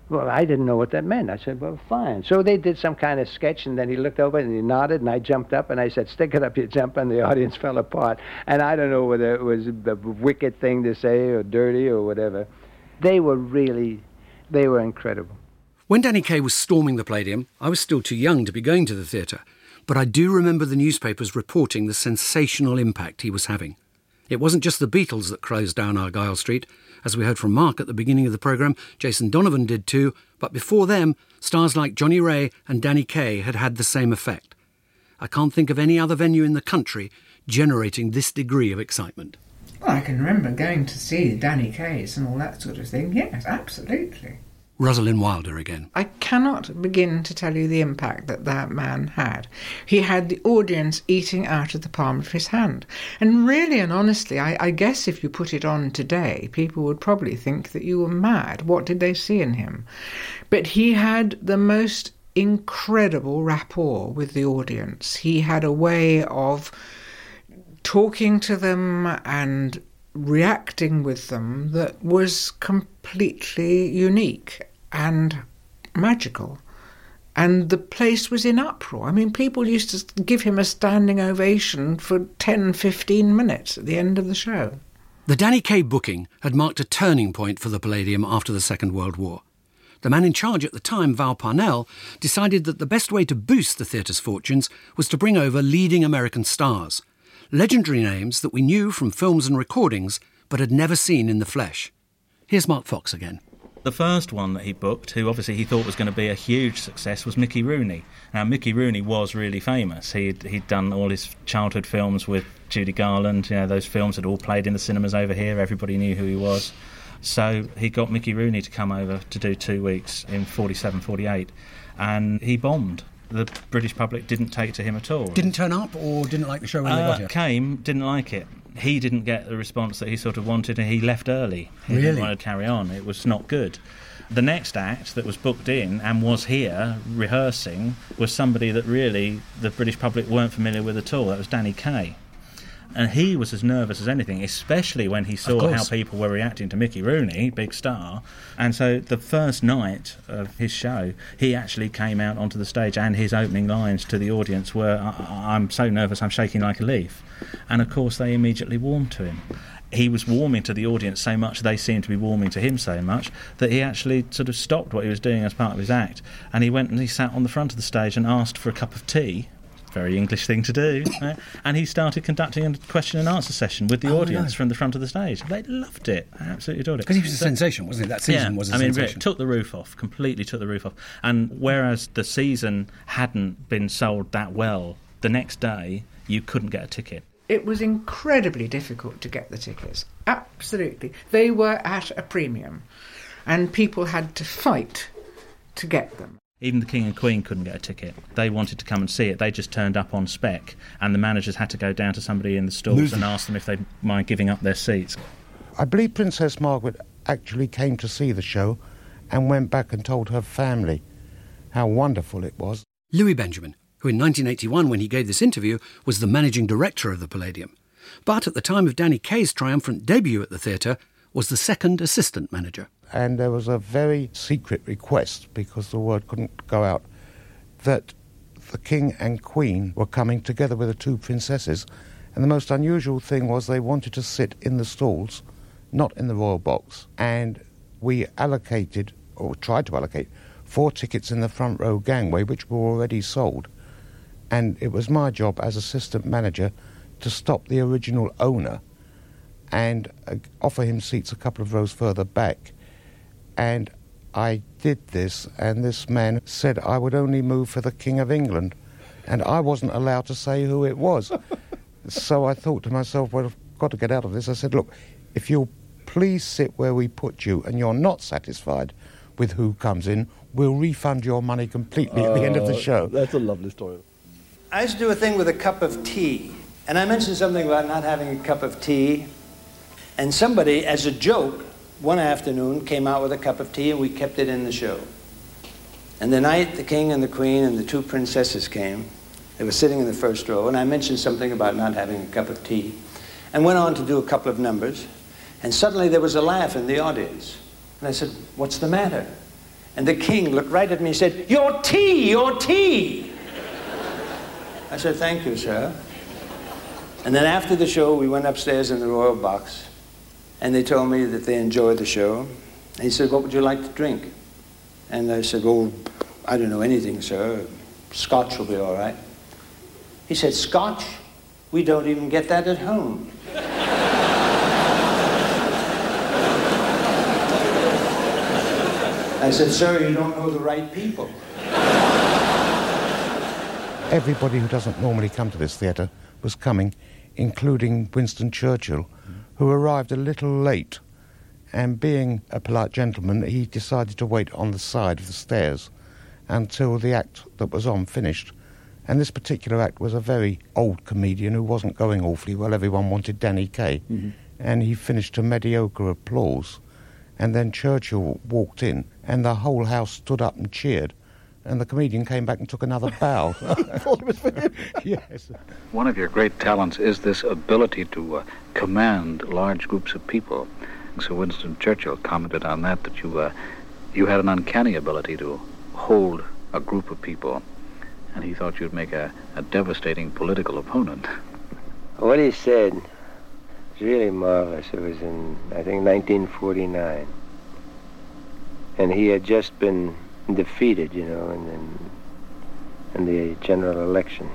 Speaker 23: Well, I didn't know what that meant. I said, well, fine. So they did some kind of sketch, and then he looked over and he nodded, and I jumped up and I said, stick it up your jumper, and the audience fell apart. And I don't know whether it was a wicked thing to say or dirty or whatever. They were really, they were incredible.
Speaker 1: When Danny Kaye was storming the Palladium, I was still too young to be going to the theatre, but I do remember the newspapers reporting the sensational impact he was having. It wasn't just the Beatles that closed down Argyll Street. As we heard from Mark at the beginning of the programme, Jason Donovan did too, but before them, stars like Johnnie Ray and Danny Kaye had had the same effect. I can't think of any other venue in the country generating this degree of excitement.
Speaker 2: Well, I can remember going to see Danny Case and all that sort of thing. Yes, absolutely.
Speaker 1: Rosalind Wilder again.
Speaker 2: I cannot begin to tell you the impact that that man had. He had the audience eating out of the palm of his hand. And really and honestly, I, I guess if you put it on today, people would probably think that you were mad. What did they see in him? But he had the most incredible rapport with the audience. He had a way of talking to them and reacting with them that was completely unique and magical. And the place was in uproar. I mean, people used to give him a standing ovation for 10, 15 minutes at the end of the show.
Speaker 1: The Danny Kaye booking had marked a turning point for the Palladium after the Second World War. The man in charge at the time, Val Parnell, decided that the best way to boost the theatre's fortunes was to bring over leading American stars, legendary names that we knew from films and recordings but had never seen in the flesh. Here's Mark Fox again.
Speaker 12: The first one that he booked, who obviously he thought was going to be a huge success, was Mickey Rooney. Now, Mickey Rooney was really famous. He'd, he'd done all his childhood films with Judy Garland. You know, those films had all played in the cinemas over here. Everybody knew who he was. So he got Mickey Rooney to come over to do two weeks in 47, 48, and he bombed. The British public didn't take to him at all.
Speaker 1: Didn't turn up or didn't like the show when they
Speaker 12: Uh,
Speaker 1: got here?
Speaker 12: came, didn't like it. He didn't get the response that he sort of wanted, and he left early. He
Speaker 1: Really?
Speaker 12: didn't want to carry on. It was not good. The next act that was booked in and was here rehearsing was somebody that really the British public weren't familiar with at all. That was Danny Kaye. And he was as nervous as anything, especially when he saw how people were reacting to Mickey Rooney, big star. And so the first night of his show, he actually came out onto the stage, and his opening lines to the audience were, I- I'm so nervous, I'm shaking like a leaf. And of course, they immediately warmed to him. he was warming to the audience so much, they seemed to be warming to him so much, that he actually sort of stopped what he was doing as part of his act. And he went and he sat on the front of the stage and asked for a cup of tea. Very English thing to do. right? And he started conducting a question and answer session with the
Speaker 1: Oh,
Speaker 12: audience
Speaker 1: no.
Speaker 12: from the front of the stage. They loved it. I absolutely adored it.
Speaker 1: Because he was a
Speaker 12: So-
Speaker 1: sensation, wasn't he? That season
Speaker 12: yeah,
Speaker 1: was a
Speaker 12: I mean,
Speaker 1: sensation.
Speaker 12: it took the roof off, completely took the roof off. And whereas the season hadn't been sold that well, the next day you couldn't get a ticket.
Speaker 2: It was incredibly difficult to get the tickets. Absolutely. They were at a premium, and people had to fight to get them.
Speaker 12: Even the King and Queen couldn't get a ticket. They wanted to come and see it. They just turned up on spec, and the managers had to go down to somebody in the stalls
Speaker 24: Move
Speaker 12: and ask them if they mind giving up their seats.
Speaker 24: I believe Princess Margaret actually came to see the show and went back and told her family how wonderful it was.
Speaker 1: Louis Benjamin, who in 1981, when he gave this interview, was the managing director of the Palladium, but at the time of Danny Kaye's triumphant debut at the theatre, was the second assistant manager.
Speaker 24: And there was a very secret request, because the word couldn't go out, that the King and Queen were coming together with the two princesses. And the most unusual thing was they wanted to sit in the stalls, not in the royal box. And we allocated, or tried to allocate, four tickets in the front row gangway, which were already sold. And it was my job as assistant manager to stop the original owner and uh, offer him seats a couple of rows further back. And I did this, and this man said I would only move for the King of England, and I wasn't allowed to say who it was. so I thought to myself, well, I've got to get out of this. I said, look, if you'll please sit where we put you and you're not satisfied with who comes in, we'll refund your money completely at the end of the
Speaker 25: Uh,
Speaker 24: show.
Speaker 25: That's a lovely story.
Speaker 26: I used to do a thing with a cup of tea, and I mentioned something about not having a cup of tea, and somebody, as a joke, one afternoon came out with a cup of tea, and we kept it in the show. And the night the king and the queen and the two princesses came, they were sitting in the first row, and I mentioned something about not having a cup of tea, and went on to do a couple of numbers, and suddenly there was a laugh in the audience. And I said, What's the matter? And the king looked right at me and said, Your tea, your tea! I said, Thank you, sir. And then after the show, we went upstairs in the royal box, and they told me that they enjoyed the show. And he said, What would you like to drink? And I said, Well, I don't know anything, sir. Scotch will be all right. He said, Scotch? We don't even get that at home. I said, Sir, you don't know the right people.
Speaker 24: Everybody who doesn't normally come to this theatre was coming, including Winston Churchill, who arrived a little late. And being a polite gentleman, he decided to wait on the side of the stairs until the act that was on finished. And this particular act was a very old comedian who wasn't going awfully well. Everyone wanted Danny Kaye. Mm-hmm. And he finished to mediocre applause. And then Churchill walked in, and the whole house stood up and cheered. And the comedian came back and took another bow. yes.
Speaker 27: One of your great talents is this ability to uh, command large groups of people. Sir Winston Churchill commented on that, that you, uh, you had an uncanny ability to hold a group of people, and he thought you'd make a, a devastating political opponent.
Speaker 23: What he said was really marvelous. It was in, I think, 1949. And he had just been defeated, you know, in, in, in the general election.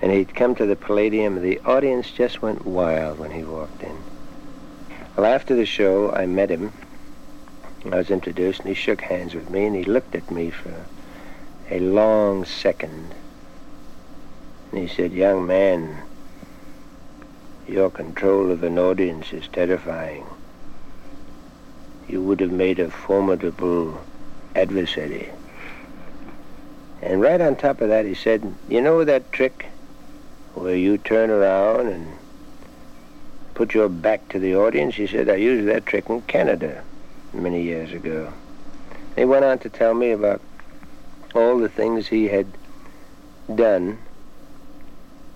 Speaker 23: And he'd come to the Palladium, the audience just went wild when he walked in. Well, after the show, I met him. I was introduced, and he shook hands with me, and he looked at me for a long second. And he said, Young man, your control of an audience is terrifying. You would have made a formidable adversary. And right on top of that, he said, You know that trick where you turn around and put your back to the audience? He said, I used that trick in Canada many years ago. He went on to tell me about all the things he had done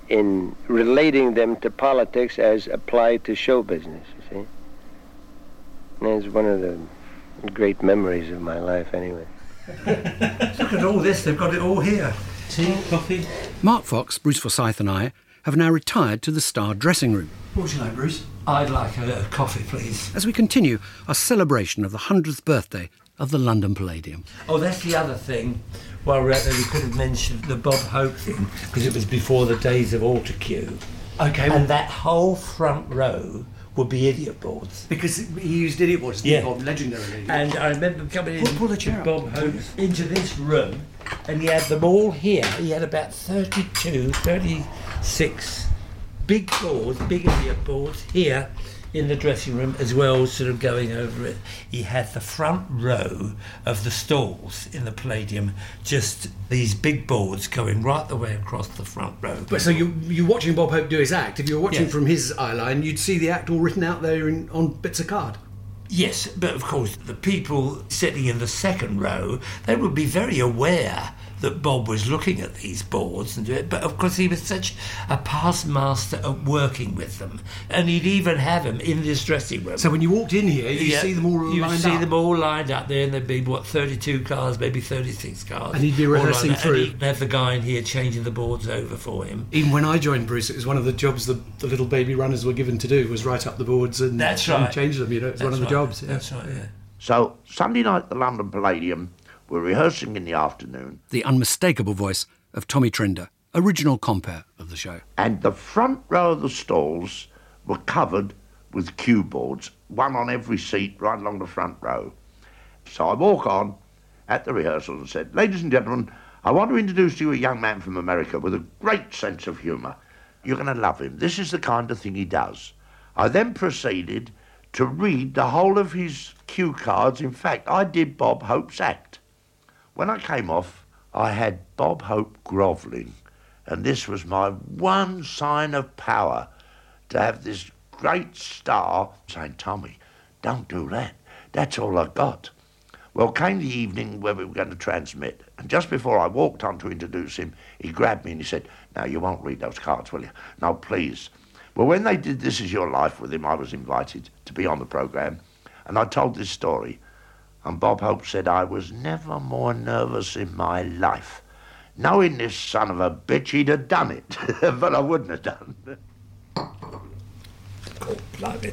Speaker 23: in relating them to politics as applied to show business, it's one of the great memories of my life, anyway.
Speaker 14: Look at all this, they've got it all here. Tea, coffee.
Speaker 1: Mark Fox, Bruce Forsyth, and I have now retired to the Star dressing room.
Speaker 14: What would you like, Bruce?
Speaker 13: I'd like a coffee, please.
Speaker 1: As we continue our celebration of the 100th birthday of the London Palladium.
Speaker 13: Oh, that's the other thing. While we're at there, we could have mentioned the Bob Hope thing because it was before the days of autocue.
Speaker 14: Okay,
Speaker 13: and
Speaker 14: well-
Speaker 13: that whole front row would be idiot boards.
Speaker 14: Because he used idiot boards,
Speaker 13: Yeah.
Speaker 14: Bob, legendarily.
Speaker 13: And I remember coming in
Speaker 14: Pull- pull the chair
Speaker 13: with
Speaker 14: up.
Speaker 13: Bob Hope into this room, and he had them all here. He had about 32, 36 big boards, big idiot boards here in the dressing room as well, sort of going over it. He had the front row of the stalls in the Palladium, just these big boards going right the way across the front row.
Speaker 14: But so you you're watching Bob Hope do his act. If you were watching
Speaker 13: Yeah.
Speaker 14: from his eye line, you'd see the act all written out there in, on bits of card.
Speaker 13: Yes, but of course, the people sitting in the second row, they would be very aware that Bob was looking at these boards and do it. But of course, he was such a past master at working with them, and he'd even have them in this dressing room.
Speaker 14: So when you walked in here, you see them all
Speaker 13: you see
Speaker 14: up.
Speaker 13: them all lined up there, and there'd be what thirty-two cars, maybe thirty-six cars,
Speaker 14: And he'd be
Speaker 13: all lined
Speaker 14: rehearsing through.
Speaker 13: And he'd have the guy in here changing the boards over for him.
Speaker 14: Even when I joined Bruce, it was one of the jobs the, the little baby runners were given to do was write up the boards and,
Speaker 13: That's
Speaker 14: and change them. You know, it's one
Speaker 13: That's
Speaker 14: of the
Speaker 13: right.
Speaker 14: jobs. Yeah.
Speaker 13: That's right. Yeah.
Speaker 25: So, Sunday night at the London Palladium, we're rehearsing in the afternoon,
Speaker 1: The unmistakable voice of Tommy Trinder, original compere of the show.
Speaker 25: and the front row of the stalls were covered with cue boards, one on every seat right along the front row. So I walk on at the rehearsal and said, Ladies and gentlemen, I want to introduce to you a young man from America with a great sense of humour. You're going to love him. This is the kind of thing he does. I then proceeded to read the whole of his cue cards. In fact, I did Bob Hope's act. When I came off, I had Bob Hope grovelling, and this was my one sign of power to have this great star saying, Tommy, don't do that. That's all I've got. Well, came the evening where we were going to transmit, and just before I walked on to introduce him, he grabbed me and he said, Now, you won't read those cards, will you? No, please. Well, when they did This Is Your Life with him, I was invited to be on the programme, and I told this story. And Bob Hope said, I was never more nervous in my life. Knowing this son of a bitch, he'd have done it, but I wouldn't have done.
Speaker 13: Oh, blimey.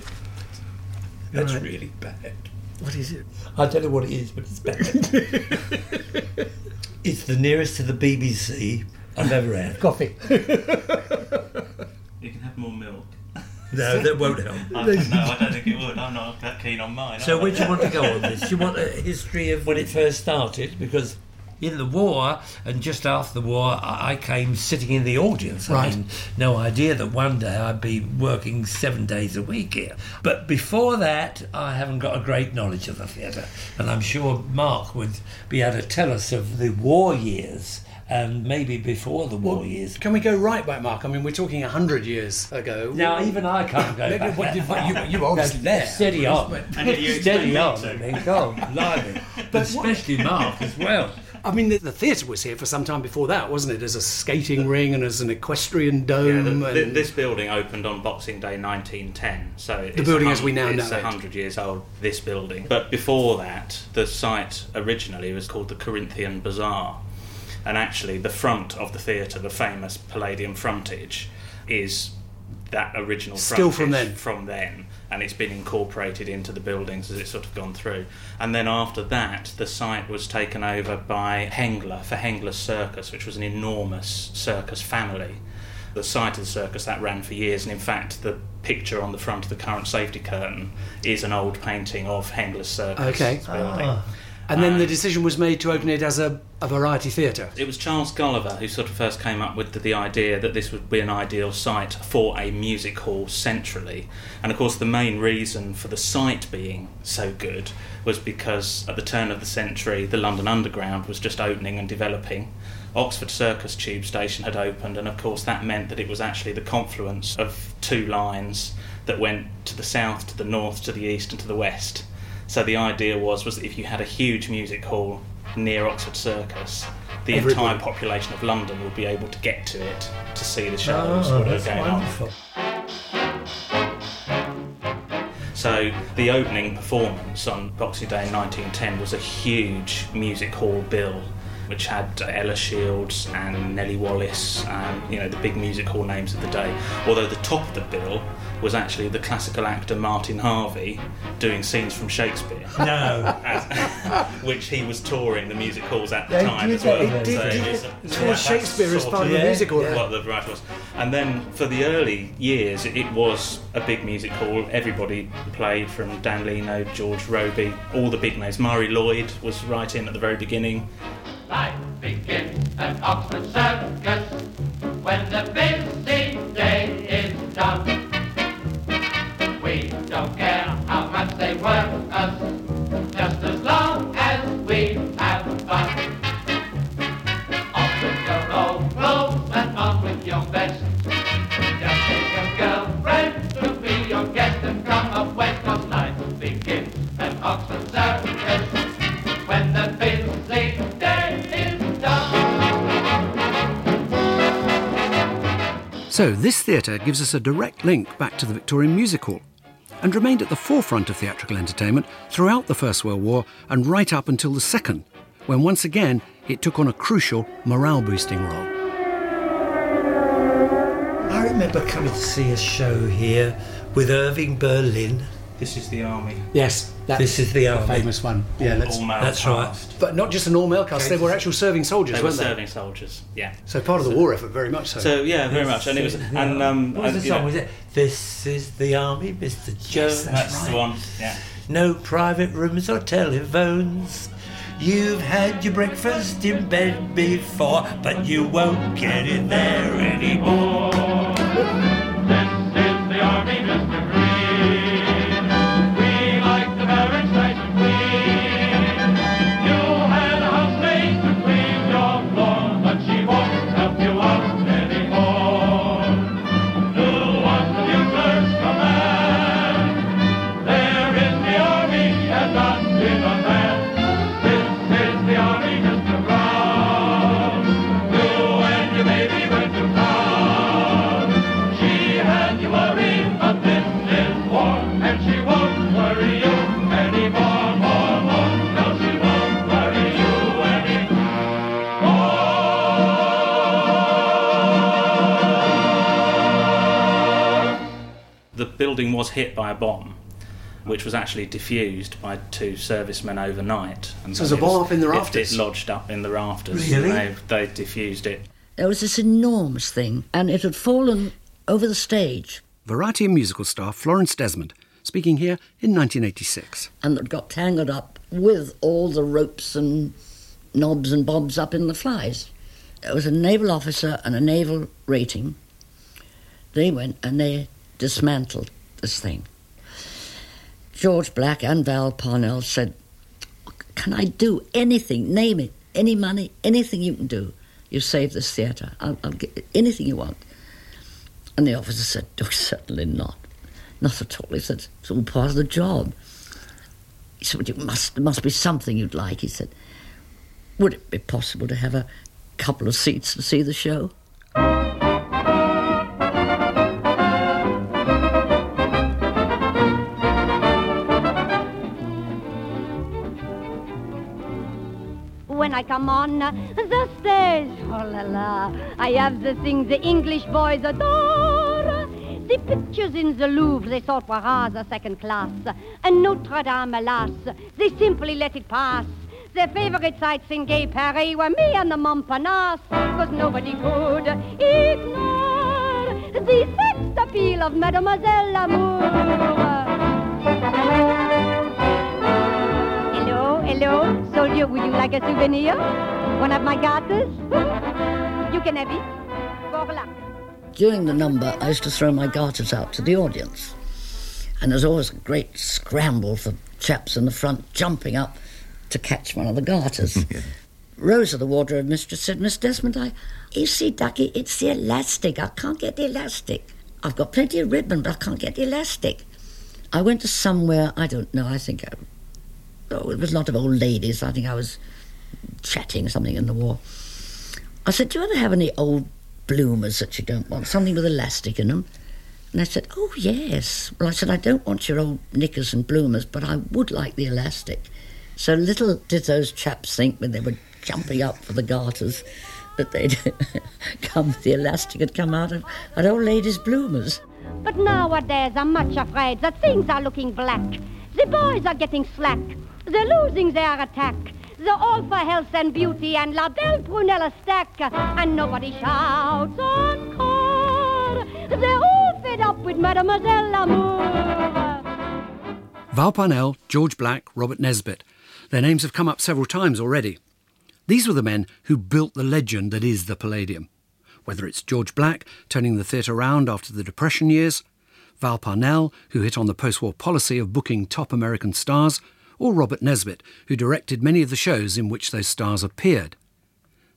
Speaker 13: That's really bad.
Speaker 14: What is it?
Speaker 13: I don't know what it is, but it's bad. it's the nearest to the BBC I've ever had.
Speaker 14: Coffee.
Speaker 12: You can have more milk.
Speaker 13: No, that won't help.
Speaker 12: I, no, I don't think it would. I'm not that keen on mine.
Speaker 13: So
Speaker 12: am
Speaker 13: where do you want to go on this? Do you want a history of when it first started? Because in the war and just after the war, I I came sitting in the audience. I
Speaker 14: Right.
Speaker 13: mean, no idea that one day I'd be working seven days a week here. But before that, I haven't got a great knowledge of the theatre. And I'm sure Mark would be able to tell us of the war years and maybe before the war years.
Speaker 14: Can we go right back, Mark? I mean, we're talking a hundred years ago.
Speaker 13: Now, even I can't go
Speaker 14: Maybe
Speaker 13: back.
Speaker 14: what
Speaker 13: that far.
Speaker 14: you- you were obviously there.
Speaker 13: Steady on.
Speaker 14: And yet you
Speaker 13: Steady on.
Speaker 14: me
Speaker 13: I
Speaker 14: to.
Speaker 13: mean, God, blimey. But especially Mark as well.
Speaker 14: I mean, the, the theatre was here for some time before that, wasn't it? As a skating ring and as an equestrian dome.
Speaker 12: Yeah, the, the,
Speaker 14: and
Speaker 12: this building opened on Boxing Day 1910, so it's
Speaker 14: building as we now know
Speaker 12: it's
Speaker 14: know it.
Speaker 12: hundred years old. This building, but before that, the site originally was called the Corinthian Bazaar, and actually the front of the theatre, the famous Palladium frontage, is that original
Speaker 14: Still
Speaker 12: frontage
Speaker 14: from then?
Speaker 12: From then, and it's been incorporated into the buildings as it's sort of gone through. And then after that, the site was taken over by Hengler for Hengler Circus, which was an enormous circus family. The site of the circus that ran for years, and in fact, the picture on the front of the current safety curtain is an old painting of Hengler's Circus
Speaker 14: Okay.
Speaker 12: building.
Speaker 14: Ah. And then the um, decision was made to open it as a, a variety theatre.
Speaker 12: It was Charles Gulliver who sort of first came up with the, the idea that this would be an ideal site for a music hall centrally. And of course, the main reason for the site being so good was because at the turn of the century, the London Underground was just opening and developing. Oxford Circus Tube Station had opened, and of course, that meant that it was actually the confluence of two lines that went to the south, to the north, to the east, and to the west. So the idea was was that if you had a huge music hall near Oxford Circus, the
Speaker 14: Everybody.
Speaker 12: entire population of London would be able to get to it to see the shows
Speaker 13: Oh,
Speaker 12: that are
Speaker 13: that's
Speaker 12: going
Speaker 13: wonderful.
Speaker 12: on. So the opening performance on Boxing Day in 1910 was a huge music hall bill. which had Ella Shields and Nellie Wallace, and you know the big music hall names of the day. Although the top of the bill was actually the classical actor Martin Harvey doing scenes from Shakespeare.
Speaker 13: No.
Speaker 12: As- which he was touring the music halls at the
Speaker 14: Yeah,
Speaker 12: time
Speaker 14: did
Speaker 12: as well.
Speaker 14: that. He did- he did tour Shakespeare as part of the music hall.
Speaker 12: What the variety was. And then for the early years, it was a big music hall. Everybody played from Dan Leno, George Robey, all the big names. Marie Lloyd was right in at the very beginning.
Speaker 28: Life begins at Oxford Circus when the busy day is done. We don't care how much they work us, just as long as we have fun. Off with your old clothes and on with your vest. Just take girlfriend to be your guest and come begins at Oxford Circus when the busy day is done.
Speaker 1: So, this theatre gives us a direct link back to the Victorian Music Hall and remained at the forefront of theatrical entertainment throughout the First World War and right up until the Second, when once again it took on a crucial morale boosting role.
Speaker 13: I remember coming to see a show here with Irving Berlin.
Speaker 12: This is the army.
Speaker 14: Yes, that's
Speaker 13: This is the army.
Speaker 14: famous one. Yeah,
Speaker 12: All-
Speaker 14: that's,
Speaker 12: all male
Speaker 13: That's right.
Speaker 14: But not just an all male cast, they were actual serving soldiers,
Speaker 12: They were
Speaker 14: weren't they?
Speaker 12: serving soldiers, yeah.
Speaker 14: So part of the war effort, very much so.
Speaker 12: So yeah, very much. And it was, and um,
Speaker 13: what was
Speaker 12: and,
Speaker 13: the song?
Speaker 12: know,
Speaker 13: Was it "This is the Army, Mr. Jones"?
Speaker 12: that's the one. Yeah.
Speaker 13: No private rooms or telephones. You've had your breakfast in bed before, but you won't get it there anymore.
Speaker 28: This is the army, Mr.
Speaker 12: building was hit by a bomb, which was actually diffused by two servicemen overnight. And
Speaker 14: So there's a
Speaker 12: it
Speaker 14: bomb
Speaker 12: was-
Speaker 14: up in the rafters?
Speaker 12: It, lodged up in the rafters.
Speaker 29: Really?
Speaker 12: They, they diffused it.
Speaker 29: There was this enormous thing, and it had fallen over the stage.
Speaker 1: Variety and musical star Florence Desmond, speaking here in 1986.
Speaker 29: and it got tangled up with all the ropes and knobs and bobs up in the flies. There was a naval officer and a naval rating. They went and they dismantled this thing. George Black and Val Parnell said, Can I do anything? Name it. Any money, anything you can do. You save this theatre. I'll, I'll get anything you want. And the officer said, Oh, certainly not. Not at all. He said, It's all part of the job. He said, well, must, there must be something you'd like. He said, Would it be possible to have a couple of seats to see the show?
Speaker 30: I come on the stairs, oh la la, I have the thing the English boys adore. The pictures in the Louvre, they thought were rather second class. And Notre Dame, alas, they simply let it pass. Their favorite sights in gay Paris were me and the Montparnasse, cause nobody could ignore the sex appeal of Mademoiselle Amour. Hello, hello, soldier, would you like a souvenir? One of my garters? you can have it. For luck.
Speaker 29: During the number, I used to throw my garters out to the audience. And there's always a great scramble for chaps in the front jumping up to catch one of the garters. Rosa, the wardrobe mistress, said, Miss Desmond, I, you see, Ducky, it's the elastic. I can't get the elastic. I've got plenty of ribbon, but I can't get the elastic. I went to somewhere, I don't know, I think, I, oh, it was a lot of old ladies. I think I was chatting something in the war. I said, Do you ever have any old bloomers that you don't want? Something with elastic in them? And they said, Oh, yes. Well, I said, I don't want your old knickers and bloomers, but I would like the elastic. So little did those chaps think when they were jumping up for the garters that they'd come, the elastic had come out of an old lady's bloomers.
Speaker 30: But nowadays I'm much afraid that things are looking black. The boys are getting slack. They're losing their attack. They're all for health and beauty and La Belle Prunella stack. And nobody shouts encore. They're all fed up with Mademoiselle Amour.
Speaker 1: Val Parnell, George Black, Robert Nesbitt. Their names have come up several times already. These were the men who built the legend that is the Palladium. Whether it's George Black turning the theatre round after the Depression years, Val Parnell, who hit on the post war policy of booking top American stars, or Robert Nesbitt, who directed many of the shows in which those stars appeared.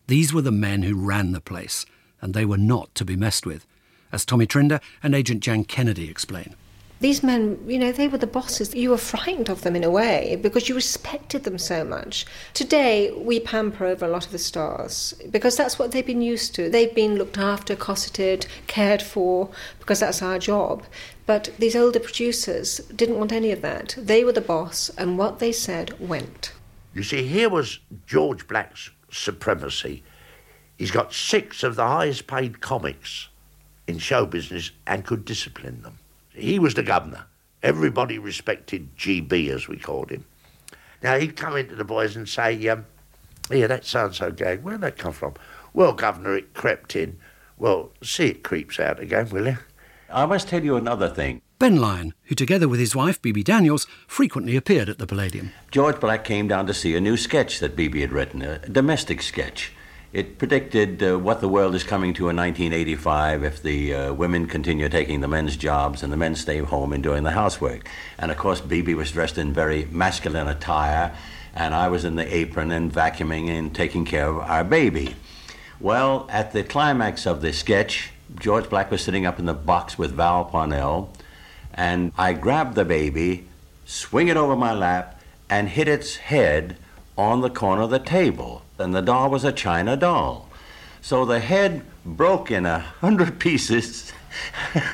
Speaker 1: These were the men who ran the place, and they were not to be messed with, as Tommy Trinder and Agent Jan Kennedy explain.
Speaker 31: These men, you know, they were the bosses. You were frightened of them in a way because you respected them so much. Today, we pamper over a lot of the stars because that's what they've been used to. They've been looked after, cosseted, cared for because that's our job. But these older producers didn't want any of that. They were the boss, and what they said went.
Speaker 25: You see, here was George Black's supremacy. He's got six of the highest paid comics in show business and could discipline them. He was the governor. Everybody respected GB, as we called him. Now, he'd come into the boys and say, um, yeah, that so-and-so gag, where'd that come from? Well, Governor, it crept in. Well, see it creeps out again, will you?
Speaker 32: I must tell you another thing.
Speaker 1: Ben Lyon, who together with his wife, Bebe Daniels, frequently appeared at the Palladium.
Speaker 32: George Black came down to see a new sketch that Bebe had written, a domestic sketch. It predicted uh, what the world is coming to in 1985 if the uh, women continue taking the men's jobs and the men stay home and doing the housework. And of course, Bebe was dressed in very masculine attire, and I was in the apron and vacuuming and taking care of our baby. Well, at the climax of the sketch, George Black was sitting up in the box with Val Parnell, and I grabbed the baby, swing it over my lap, and hit its head on the corner of the table. And the doll was a china doll. So the head broke in a hundred pieces,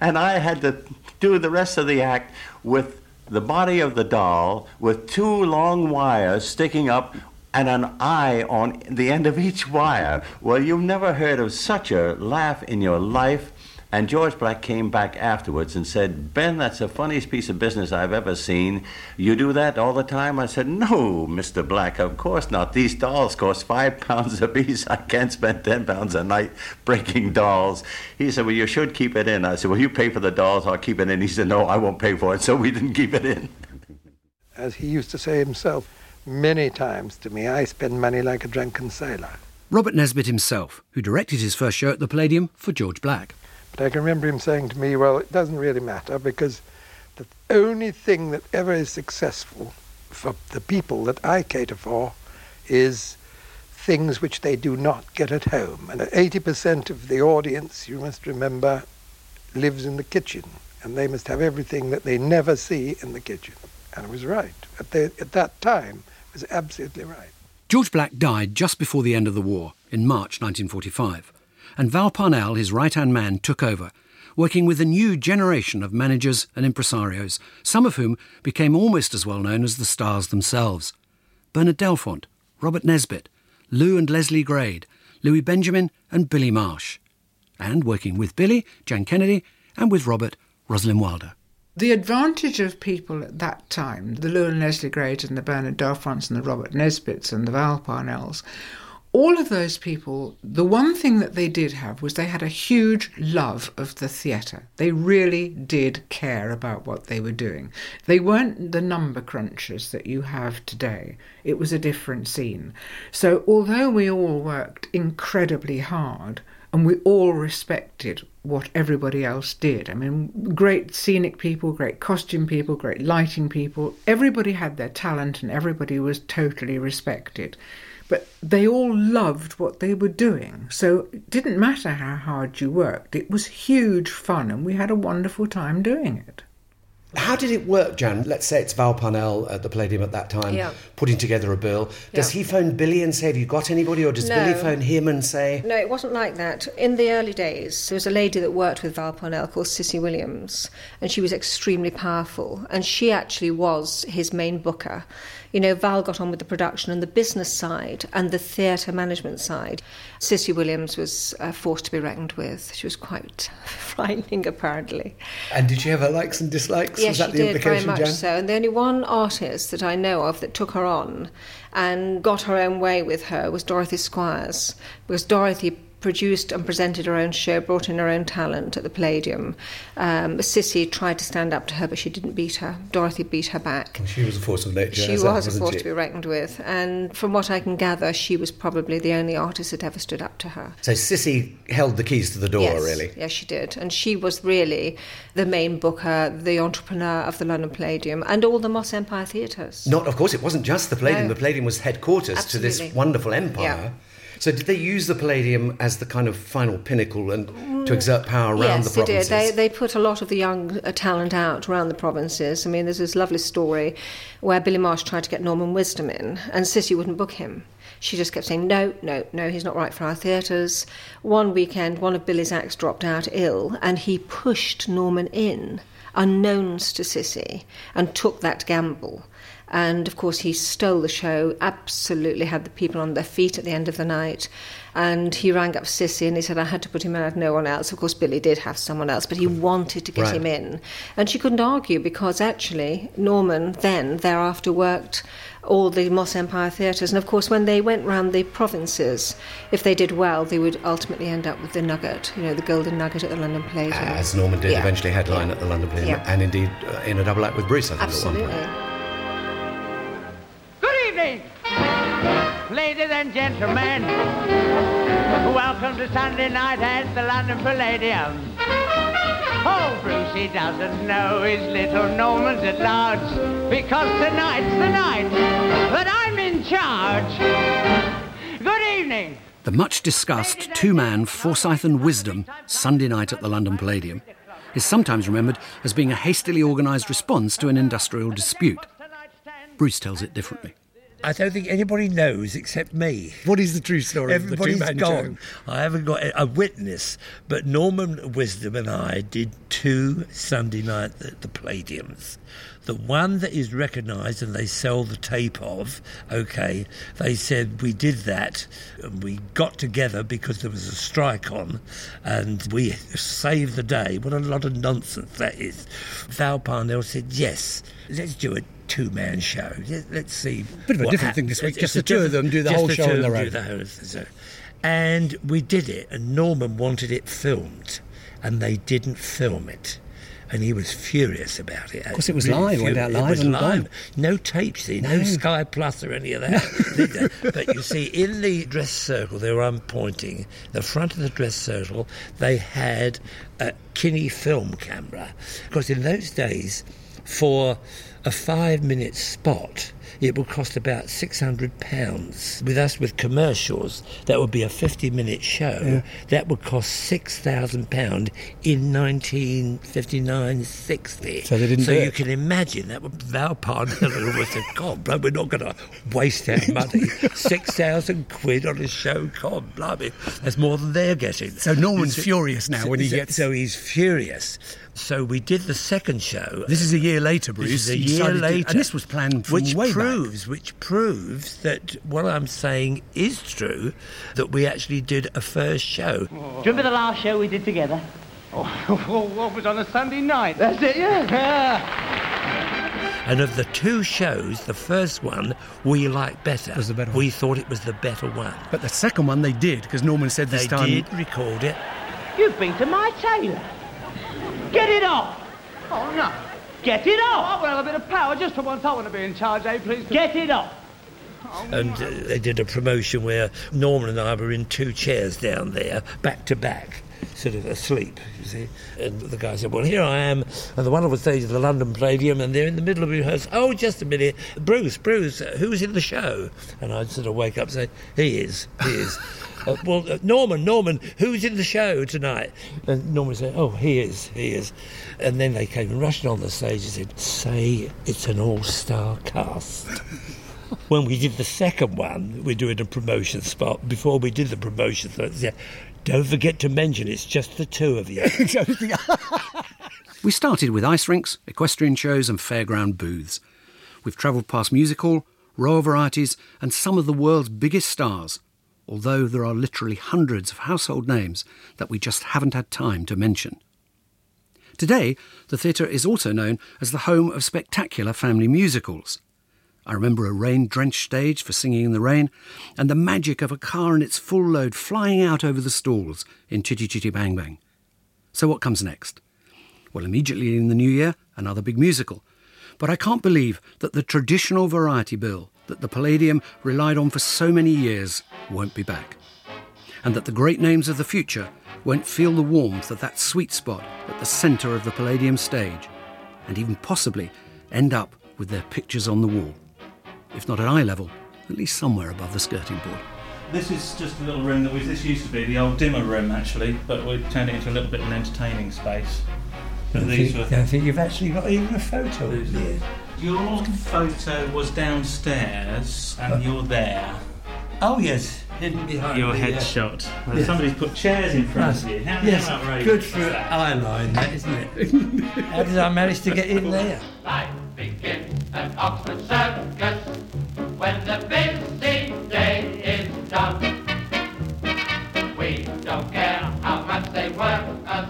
Speaker 32: and I had to do the rest of the act with the body of the doll with two long wires sticking up and an eye on the end of each wire. Well, you've never heard of such a laugh in your life. And George Black came back afterwards and said, Ben, that's the funniest piece of business I've ever seen. You do that all the time? I said, No, Mr. Black, of course not. These dolls cost five pounds apiece. I can't spend ten pounds a night breaking dolls. He said, Well, you should keep it in. I said, Well, you pay for the dolls, I'll keep it in. He said, No, I won't pay for it. So we didn't keep it in.
Speaker 33: As he used to say himself many times to me, I spend money like a drunken sailor.
Speaker 1: Robert Nesbitt himself, who directed his first show at the Palladium for George Black.
Speaker 33: But I can remember him saying to me, well, it doesn't really matter because the only thing that ever is successful for the people that I cater for is things which they do not get at home. And 80% of the audience, you must remember, lives in the kitchen. And they must have everything that they never see in the kitchen. And I was right. At, the, at that time, was absolutely right.
Speaker 1: George Black died just before the end of the war, in March 1945 and Val Parnell, his right hand man, took over, working with a new generation of managers and impresarios, some of whom became almost as well known as the stars themselves. Bernard Delfont, Robert Nesbitt, Lew and Leslie Grade, Louis Benjamin, and Billy Marsh. And working with Billy, Jan Kennedy, and with Robert, Rosalind Wilder.
Speaker 2: The advantage of people at that time, the and Leslie Grades and the Bernard Delfonts and the Robert Nesbitts and the Val Parnells, all of those people, the one thing that they did have was they had a huge love of the theatre. They really did care about what they were doing. They weren't the number crunchers that you have today. It was a different scene. So, although we all worked incredibly hard and we all respected what everybody else did, I mean, great scenic people, great costume people, great lighting people, everybody had their talent and everybody was totally respected but they all loved what they were doing. So it didn't matter how hard you worked, it was huge fun, and we had a wonderful time doing it.
Speaker 1: How did it work, Jan? Let's say it's Val Parnell at the Palladium at that time,
Speaker 31: Yeah.
Speaker 1: putting together a bill. Does
Speaker 31: Yeah.
Speaker 1: he phone Billy and say, Have you got anybody? Or does
Speaker 31: No.
Speaker 1: Billy phone him and say,
Speaker 31: No, it wasn't like that. In the early days, there was a lady that worked with Val Parnell called Cissy Williams, and she was extremely powerful, and she actually was his main booker. You know, Val got on with the production and the business side and the theatre management side. Cissy Williams was a force to be reckoned with. She was quite frightening, apparently.
Speaker 1: And did you have her likes and dislikes?
Speaker 31: Yes,
Speaker 1: that
Speaker 31: she did very much
Speaker 1: Jan?
Speaker 31: so. And the only one artist that I know of that took her on and got her own way with her was Dorothy Squires, because Dorothy produced and presented her own show, brought in her own talent at the Palladium. Um, Cissy tried to stand up to her, but she didn't beat her. Dorothy beat her back.
Speaker 1: She was a force of nature.
Speaker 31: She
Speaker 1: as that,
Speaker 31: was a force
Speaker 1: she?
Speaker 31: to be reckoned with, and from what I can gather, she was probably the only artist that ever stood up to her.
Speaker 1: So Cissy held the keys to the door,
Speaker 31: yes,
Speaker 1: really.
Speaker 31: Yes, she did. And she was really the main booker, the entrepreneur of the London Palladium and all the Moss Empire theatres.
Speaker 1: Not, of course, it wasn't just the Palladium.
Speaker 31: No.
Speaker 1: The Palladium was headquarters to this wonderful empire.
Speaker 31: Yeah.
Speaker 1: So did they use the Palladium as the kind of final pinnacle and to exert power around
Speaker 31: yes,
Speaker 1: the
Speaker 31: they did.
Speaker 1: provinces?
Speaker 31: They, they put a lot of the young uh, talent out around the provinces. I mean, there's this lovely story where Billy Marsh tried to get Norman Wisdom in, and Cissy wouldn't book him. She just kept saying, no, no, no, he's not right for our theatres. One weekend, one of Billy's acts dropped out ill, and he pushed Norman in, unknowns to Cissy, and took that gamble. And of course, he stole the show, absolutely had the people on their feet at the end of the night. And he rang up Cissy and he said, I had to put him in, I had no one else. Of course, Billy did have someone else, but he wanted to get
Speaker 34: Right.
Speaker 31: him in. And she couldn't argue because actually, Norman then thereafter worked all the Moss Empire theatres. And of course, when they went round the provinces, if they did well, they would ultimately end up with the nugget, you know, the golden nugget at the London Palladium.
Speaker 1: As Norman did
Speaker 31: Yeah.
Speaker 1: eventually headline at the London Palladium,
Speaker 31: Yeah.
Speaker 1: and indeed uh, in a double act with Bruce, I think, at one point.
Speaker 35: And gentlemen. Welcome to Sunday night at the London Palladium. Oh, Brucey doesn't know his little Norman's at large because tonight's the night that I'm in charge. Good evening.
Speaker 1: The much discussed two man Forsyth and Wisdom Sunday night at the London Palladium is sometimes remembered as being a hastily organised response to an industrial dispute. Bruce tells it differently.
Speaker 13: I don't think anybody knows except me.
Speaker 14: What is the true story of the
Speaker 13: Everybody's gone. I haven't got a a witness, but Norman Wisdom and I did two Sunday night at the Palladiums. The one that is recognised and they sell the tape of, okay, they said we did that and we got together because there was a strike on and we saved the day. What a lot of nonsense that is. Val Parnell said, yes, let's do a two man show. Let- Let's see.
Speaker 14: Bit of a different thing this week. Just
Speaker 13: It's
Speaker 14: the two of them do the whole
Speaker 13: the
Speaker 14: show on their own.
Speaker 13: the whole so- And we did it, and Norman wanted it filmed, and they didn't film it. And he was furious about it.
Speaker 14: Of course, it was live, went out
Speaker 13: It
Speaker 14: live
Speaker 13: was
Speaker 14: and
Speaker 13: live.
Speaker 14: gone.
Speaker 13: No tapes, see, no,
Speaker 14: No.
Speaker 13: Sky Plus or any of that. but you see, in the dress circle there I'm pointing, the front of the dress circle, they had a Kinney film camera. Because in those days, for a five minute spot, it would cost about £600. With us with commercials, that would be a 50 minute show.
Speaker 14: Yeah.
Speaker 13: That would cost £6,000 in 1959 60.
Speaker 14: So they didn't
Speaker 13: So you
Speaker 14: it.
Speaker 13: can imagine that would Val Parnell almost said, God, blimey, we're not going to waste our money. 6,000 quid on a show, God, blimey. That's more than they're getting.
Speaker 14: So Norman's
Speaker 13: So-
Speaker 14: furious now when he
Speaker 13: so-
Speaker 14: gets-
Speaker 13: So he's furious. So we did the second show.
Speaker 14: This is a year later,
Speaker 13: This
Speaker 14: Bruce.
Speaker 13: is a year
Speaker 14: decided to-
Speaker 13: later,
Speaker 14: and this was planned from
Speaker 13: which
Speaker 14: way back.
Speaker 13: proves, which proves that what I'm saying is true. That we actually did a first show.
Speaker 35: Do you remember the last show we did together? Oh, what was on a Sunday night? That's it, yeah.
Speaker 13: And of the two shows, the first one we liked better.
Speaker 14: Was the better
Speaker 13: We thought it was the better one.
Speaker 14: But the second one they did because Norman said this
Speaker 13: They
Speaker 14: time.
Speaker 13: They did record it.
Speaker 35: You've been to my tailor. Get it off. Oh, no. Get it off. I want a bit of power just for once. I want to be in charge, eh, please? Get it off.
Speaker 13: And uh, they did a promotion where Norman and I were in two chairs down there, back to back. sort of asleep, you see. And the guy said, Well, here I am on the wonderful stage of the London Palladium, and they're in the middle of rehearsal. Oh, just a minute. Bruce, Bruce, uh, who's in the show? And I'd sort of wake up and say, He is, he is. Uh, well, uh, Norman, Norman, who's in the show tonight? And Norman said, Oh, he is, he is. And then they came rushing on the stage and said, Say it's an all star cast. when we did the second one, we're doing a promotion spot. Before we did the promotion spot, they said, don't forget to mention it's just the two of you.
Speaker 1: We started with ice rinks, equestrian shows, and fairground booths. We've travelled past music hall, royal varieties, and some of the world's biggest stars, although there are literally hundreds of household names that we just haven't had time to mention. Today, the theatre is also known as the home of spectacular family musicals. I remember a rain drenched stage for Singing in the Rain, and the magic of a car and its full load flying out over the stalls in Chitty Chitty Bang Bang. So, what comes next? Well, immediately in the new year, another big musical. But I can't believe that the traditional variety bill that the Palladium relied on for so many years won't be back. And that the great names of the future won't feel the warmth of that sweet spot at the centre of the Palladium stage, and even possibly end up with their pictures on the wall. If not at eye level, at least somewhere above the skirting board.
Speaker 12: This is just a little room that we. This used to be the old dimmer room, actually, but we've turned it into a little bit of an entertaining space.
Speaker 13: I
Speaker 12: These
Speaker 13: think,
Speaker 12: were-
Speaker 13: I think you've actually got even a photo of it.
Speaker 12: Your photo was downstairs, and you're there.
Speaker 13: Oh, yes, hidden behind
Speaker 12: Your
Speaker 13: the, uh,
Speaker 12: headshot. Well,
Speaker 13: yes.
Speaker 12: Somebody's put chairs in front of you. How,
Speaker 13: yes,
Speaker 12: how outrageous
Speaker 13: good
Speaker 12: is
Speaker 13: for
Speaker 12: that?
Speaker 13: eyeline, that isn't it? How did I manage to get in there?
Speaker 28: Life begins at Oxford Circus when the busy day is done. We don't care how much they work us.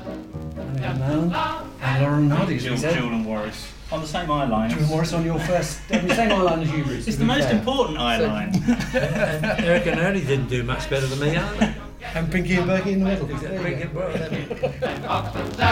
Speaker 28: Just as long
Speaker 14: And Lauren Hardy's, we
Speaker 12: Jewel,
Speaker 14: said.
Speaker 12: Jewel and Morris. On the same eye line.
Speaker 14: Jim Morris on your first, on the same eye line as you, Bruce.
Speaker 12: It's the most
Speaker 14: fair.
Speaker 12: important eye line.
Speaker 13: Eric and Ernie didn't do much better than me, are they?
Speaker 14: And Pinky and Perky in the middle.
Speaker 28: Exactly. Pinky and Perky.